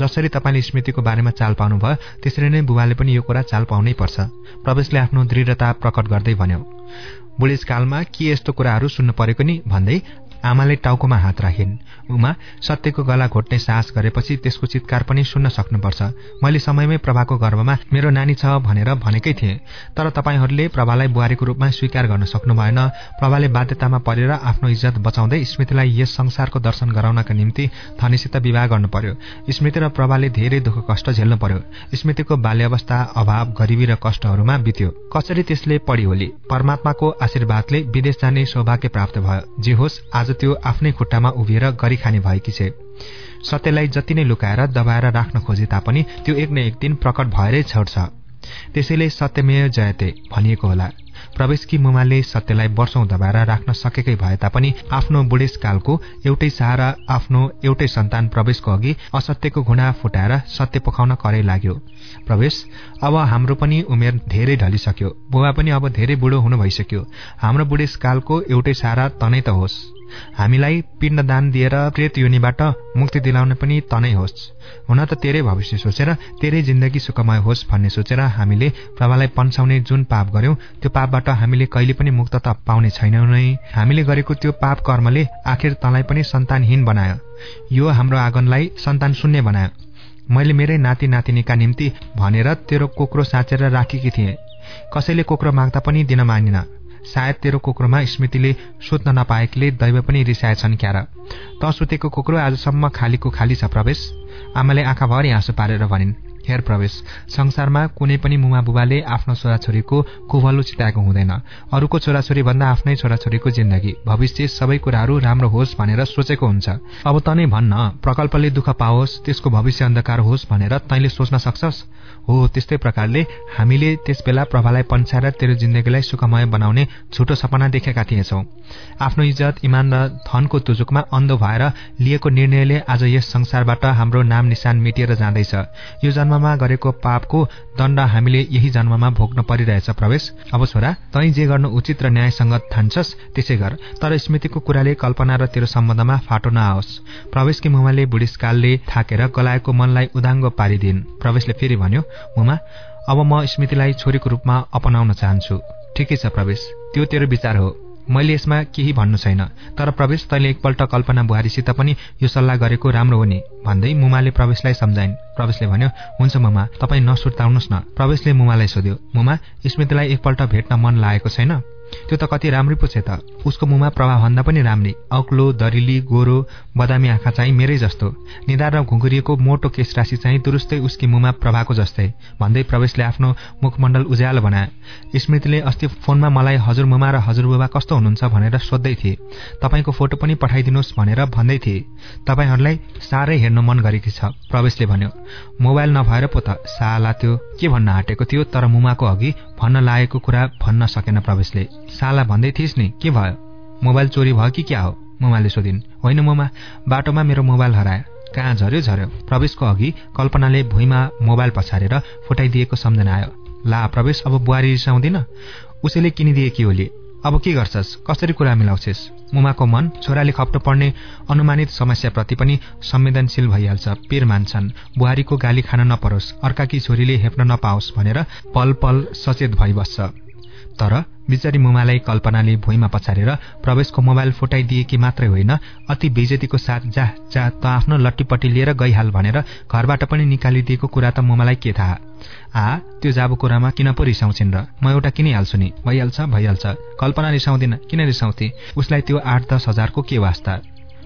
Speaker 1: जसरी तपाईँले स्मृतिको बारेमा चाल पाउनुभयो त्यसरी नै बुबाले पनि यो कुरा चाल पाउनै पर्छ। प्रवेशले आफ्नो दृढता प्रकट गर्दै भन्यो। बुढेसकालमा के यस्तो कुराहरू सुन्नु परेको नि? भन्दै आमाले टाउकोमा हात राखिन्। उमा सत्यको गला घोट्ने साहस गरेपछि त्यसको चितकार पनि सुन्न सक्नुपर्छ। मैले समयमै प्रभाको गर्भमा मेरो नानी छ भनेर भनेकै थिएँ तर तपाईँहरूले प्रभालाई बुहारीको रूपमा स्वीकार गर्न सक्नु भएन प्रभाले बाध्यतामा परेर आफ्नो इज्जत बचाउँदै स्मृतिलाई यस संसारको दर्शन गराउनका निम्ति धनीसित विवाह गर्नु पर्यो स्मृति र प्रभाले धेरै दुःख कष्ट झेल्नु पर्यो स्मृतिको बाल्यावस्था अभाव गरिबी र कष्टहरूमा बित्यो। कसरी त्यसले पढी होली? परमात्माको आशीर्वादले विदेश जाने सौभाग्य प्राप्त भयो। जे होस् आज त्यो आफ्नै खुट्टामा उभिएर गरी खाने भएकी छे। सत्यलाई जति नै लुकाएर दबाएर राख्न खोजे तापनि त्यो एक न एक दिन प्रकट भएरै छोड्छ त्यसैले सत्यमेय जयते भनिएको होला। प्रवेशकी मुमाले सत्यलाई वर्षौं दबाएर राख्न सकेकै भए तापनि आफ्नो बुढेसकालको एउटै सहारा आफ्नो एउटै सन्तान प्रवेशको अघि असत्यको घुँडा फुटाएर सत्य पोखाउन करै लाग्यो। प्रवेश अब हाम्रो पनि उमेर धेरै ढलिसक्यो। बुवा पनि अब धेरै बुढो हुनु भइसक्यो हाम्रो बुढेसकालको एउटै सहारा तनै त होस्। हामीलाई पिण्डदान दिएर प्रेत योनिबाट मुक्ति दिलाउने पनि तनै होस्। हुन त तेरै भविष्य सोचेर तेरै जिन्दगी सुखमय होस् भन्ने सोचेर हामीले प्रभालाई पन्साउने जुन पाप गर्यौं त्यो पापबाट हामीले कहिले पनि मुक्त त पाउने छैनौँ नै। हामीले गरेको त्यो पाप कर्मले आखिर तँलाई पनि सन्तानहीन बनायो। यो हाम्रो आँगनलाई सन्तान शून्य बनायो। मैले मेरै नाति नातिनीका निम्ति भनेर तेरो कोक्रो साँचेर राखेकी थिएँ। कसैले कोक्रो माग्दा पनि दिन मानिन। सायद तेरो कुकुरमा स्मृतिले सुत्न नपाएकीले दैव पनि रिसाएछन् क्यार। त सुतेको कुकुरो आजसम्म खालीको खाली छ प्रवेश। आमाले आँखाभरि आँसु पारेर भनिन् हेर प्रवेश। संसारमा कुनै पनि मुमा बुबाले आफ्नो छोराछोरीको कुभलो चिताएको हुँदैन। अरूको छोराछोरी भन्दा आफ्नै छोराछोरीको जिन्दगी। भविष्य सबै कुराहरू राम्रो होस् भनेर सोचेको हुन्छ। अब त नै भन्न प्रकल्पले दुःख पाओस् त्यसको भविष्य अन्धकार होस् भनेर तैँले सोच्न सक्छस्? हो त्यस्तै प्रकारले हामीले त्यस बेला प्रभालाई पन्छाएर तेरो जिन्दगीलाई सुखमय बनाउने छुटो सपना देखेका थिएछौ। आफ्नो इज्जत इमान र धनको तुजुकमा अन्धो भएर लिएको निर्णयले आज यस संसारबाट हाम्रो नाम निशान मेटिएर जाँदैछ। यो जन्ममा गरेको पापको दण्ड हामीले यही जन्ममा भोग्न परिरहेछ प्रवेश। अब छोरा तै जे गर्नु उचित र न्यायसँग ठान्छस् त्यसै गर। तर स्मृतिको कुराले कल्पना र तेरो सम्बन्धमा फाटो नआओस्। प्रवेशकी मुमाले बुढिसकालले थाकेर गलाएको मनलाई उदाङ्गो पारिदिन्। प्रवेशले फेरि भन्यो मुमा अब म स्मृतिलाई छोरीको रूपमा अपनाउन चाहन्छु। ठिकै छ प्रवेश। त्यो तेरो विचार हो। मैले यसमा केही भन्नु छैन तर प्रवेश तैले एकपल्ट कल्पना बुहारीसित पनि यो सल्लाह गरेको राम्रो हो नि भन्दै मुमाले प्रवेशलाई सम्झाइन्। प्रवेशले भन्यो हुन्छ मुमा तपाईँ नसुर्ताउनुहोस् न। प्रवेशले मुमालाई सोध्यो मुमा स्मृतिलाई एकपल्ट भेट्न मन लागेको छैन? त्यो त कति राम्रै पो छ त। उसको मुमा भन्दा पनि राम्री। औक्लो दरिली गोरो बदामी आँखा चाहिँ मेरै जस्तो। निधार र घुँगुरिएको मोटो केश राशि चाहिँ दुरुस्तै उसकी मुमा प्रभाको जस्तै। भन्दै प्रवेशले आफ्नो मुखमण्डल उज्यालो बनाए स्मृतिले अस्ति फोनमा मलाई हजुरमुमा र हजुरबुबा कस्तो हुनुहुन्छ? भनेर सोध्दै थिए। तपाईँको फोटो पनि पठाइदिनुहोस् भनेर भन्दै थिए। तपाईँहरूलाई साह्रै हेर्न मन गरेकी छ। प्रवेशले भन्यो। मोबाइल नभएर पो त। साला त्यो के भन्न आँटेको थियो तर मुमाको अघि भन्न लागेको कुरा भन्न सकेन प्रवेशले। साला भन्दै थिइस् नि के भयो? मोबाइल चोरी भयो कि क्या हो? मुमाले सोधिन् होइन मुमा बाटोमा मेरो मोबाइल हरायो। कहाँ झर्यो झर्यो? प्रवेशको अघि कल्पनाले भुइँमा मोबाइल पछारेर फुटाइदिएको सम्झना आयो। ला प्रवेश अब बुहारी रिसाउँदिन? उसैले किनिदिए कि होली अब के गर्छस्? कसरी कुरा मिलाउँछेस्? मुमाको मन छोराले खप्नु पर्ने अनुमानित समस्याप्रति पनि संवेदनशील भइहाल्छ। पेर मान्छन्। बुहारीको गाली खान नपरोस्। अर्काकी छोरीले हेप्न नपाओस् भनेर पल पल सचेत भइबस्छ। तर बिचारी मुमालाई कल्पनाले भुइँमा पछारेर प्रवेशको मोबाइल फुटाइदिएकी मात्रै होइन अति बेजेतीको साथ जा जा त आफ्नो लट्टीपट्टि लिएर गइहाल भनेर घरबाट पनि निकालिदिएको कुरा त मुमालाई के थाहा? आ त्यो जाबो कुरामा किन पो रिसाउँछिन् र? म एउटा किनिहाल्छु नि। भइहाल्छ भइहाल्छ। कल्पना रिसाउँदिन किन रिसाउँथे? उसलाई त्यो आठ दस हजारको के वास्ता?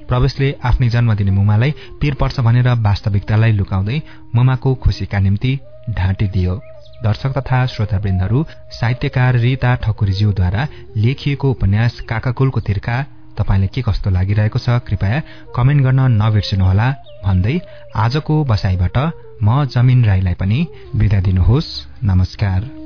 Speaker 1: प्रवेशले आफ्नै जन्मदिने मुमालाई पिर पर्छ भनेर वास्तविकतालाई लुकाउँदै मुमाको खुसीका निम्ति ढाँटिदियो। दर्शक तथा श्रोतावृन्दहरू साहित्यकार रीता ठकुरीज्यूद्वारा लेखिएको उपन्यास काकाकुलको तिर्खा तपाईँलाई के कस्तो लागिरहेको छ कृपया कमेन्ट गर्न नबिर्सिनुहोला। भन्दै आजको बसाईबाट म जमिन राईलाई पनि विदा दिनुहोस्। नमस्कार।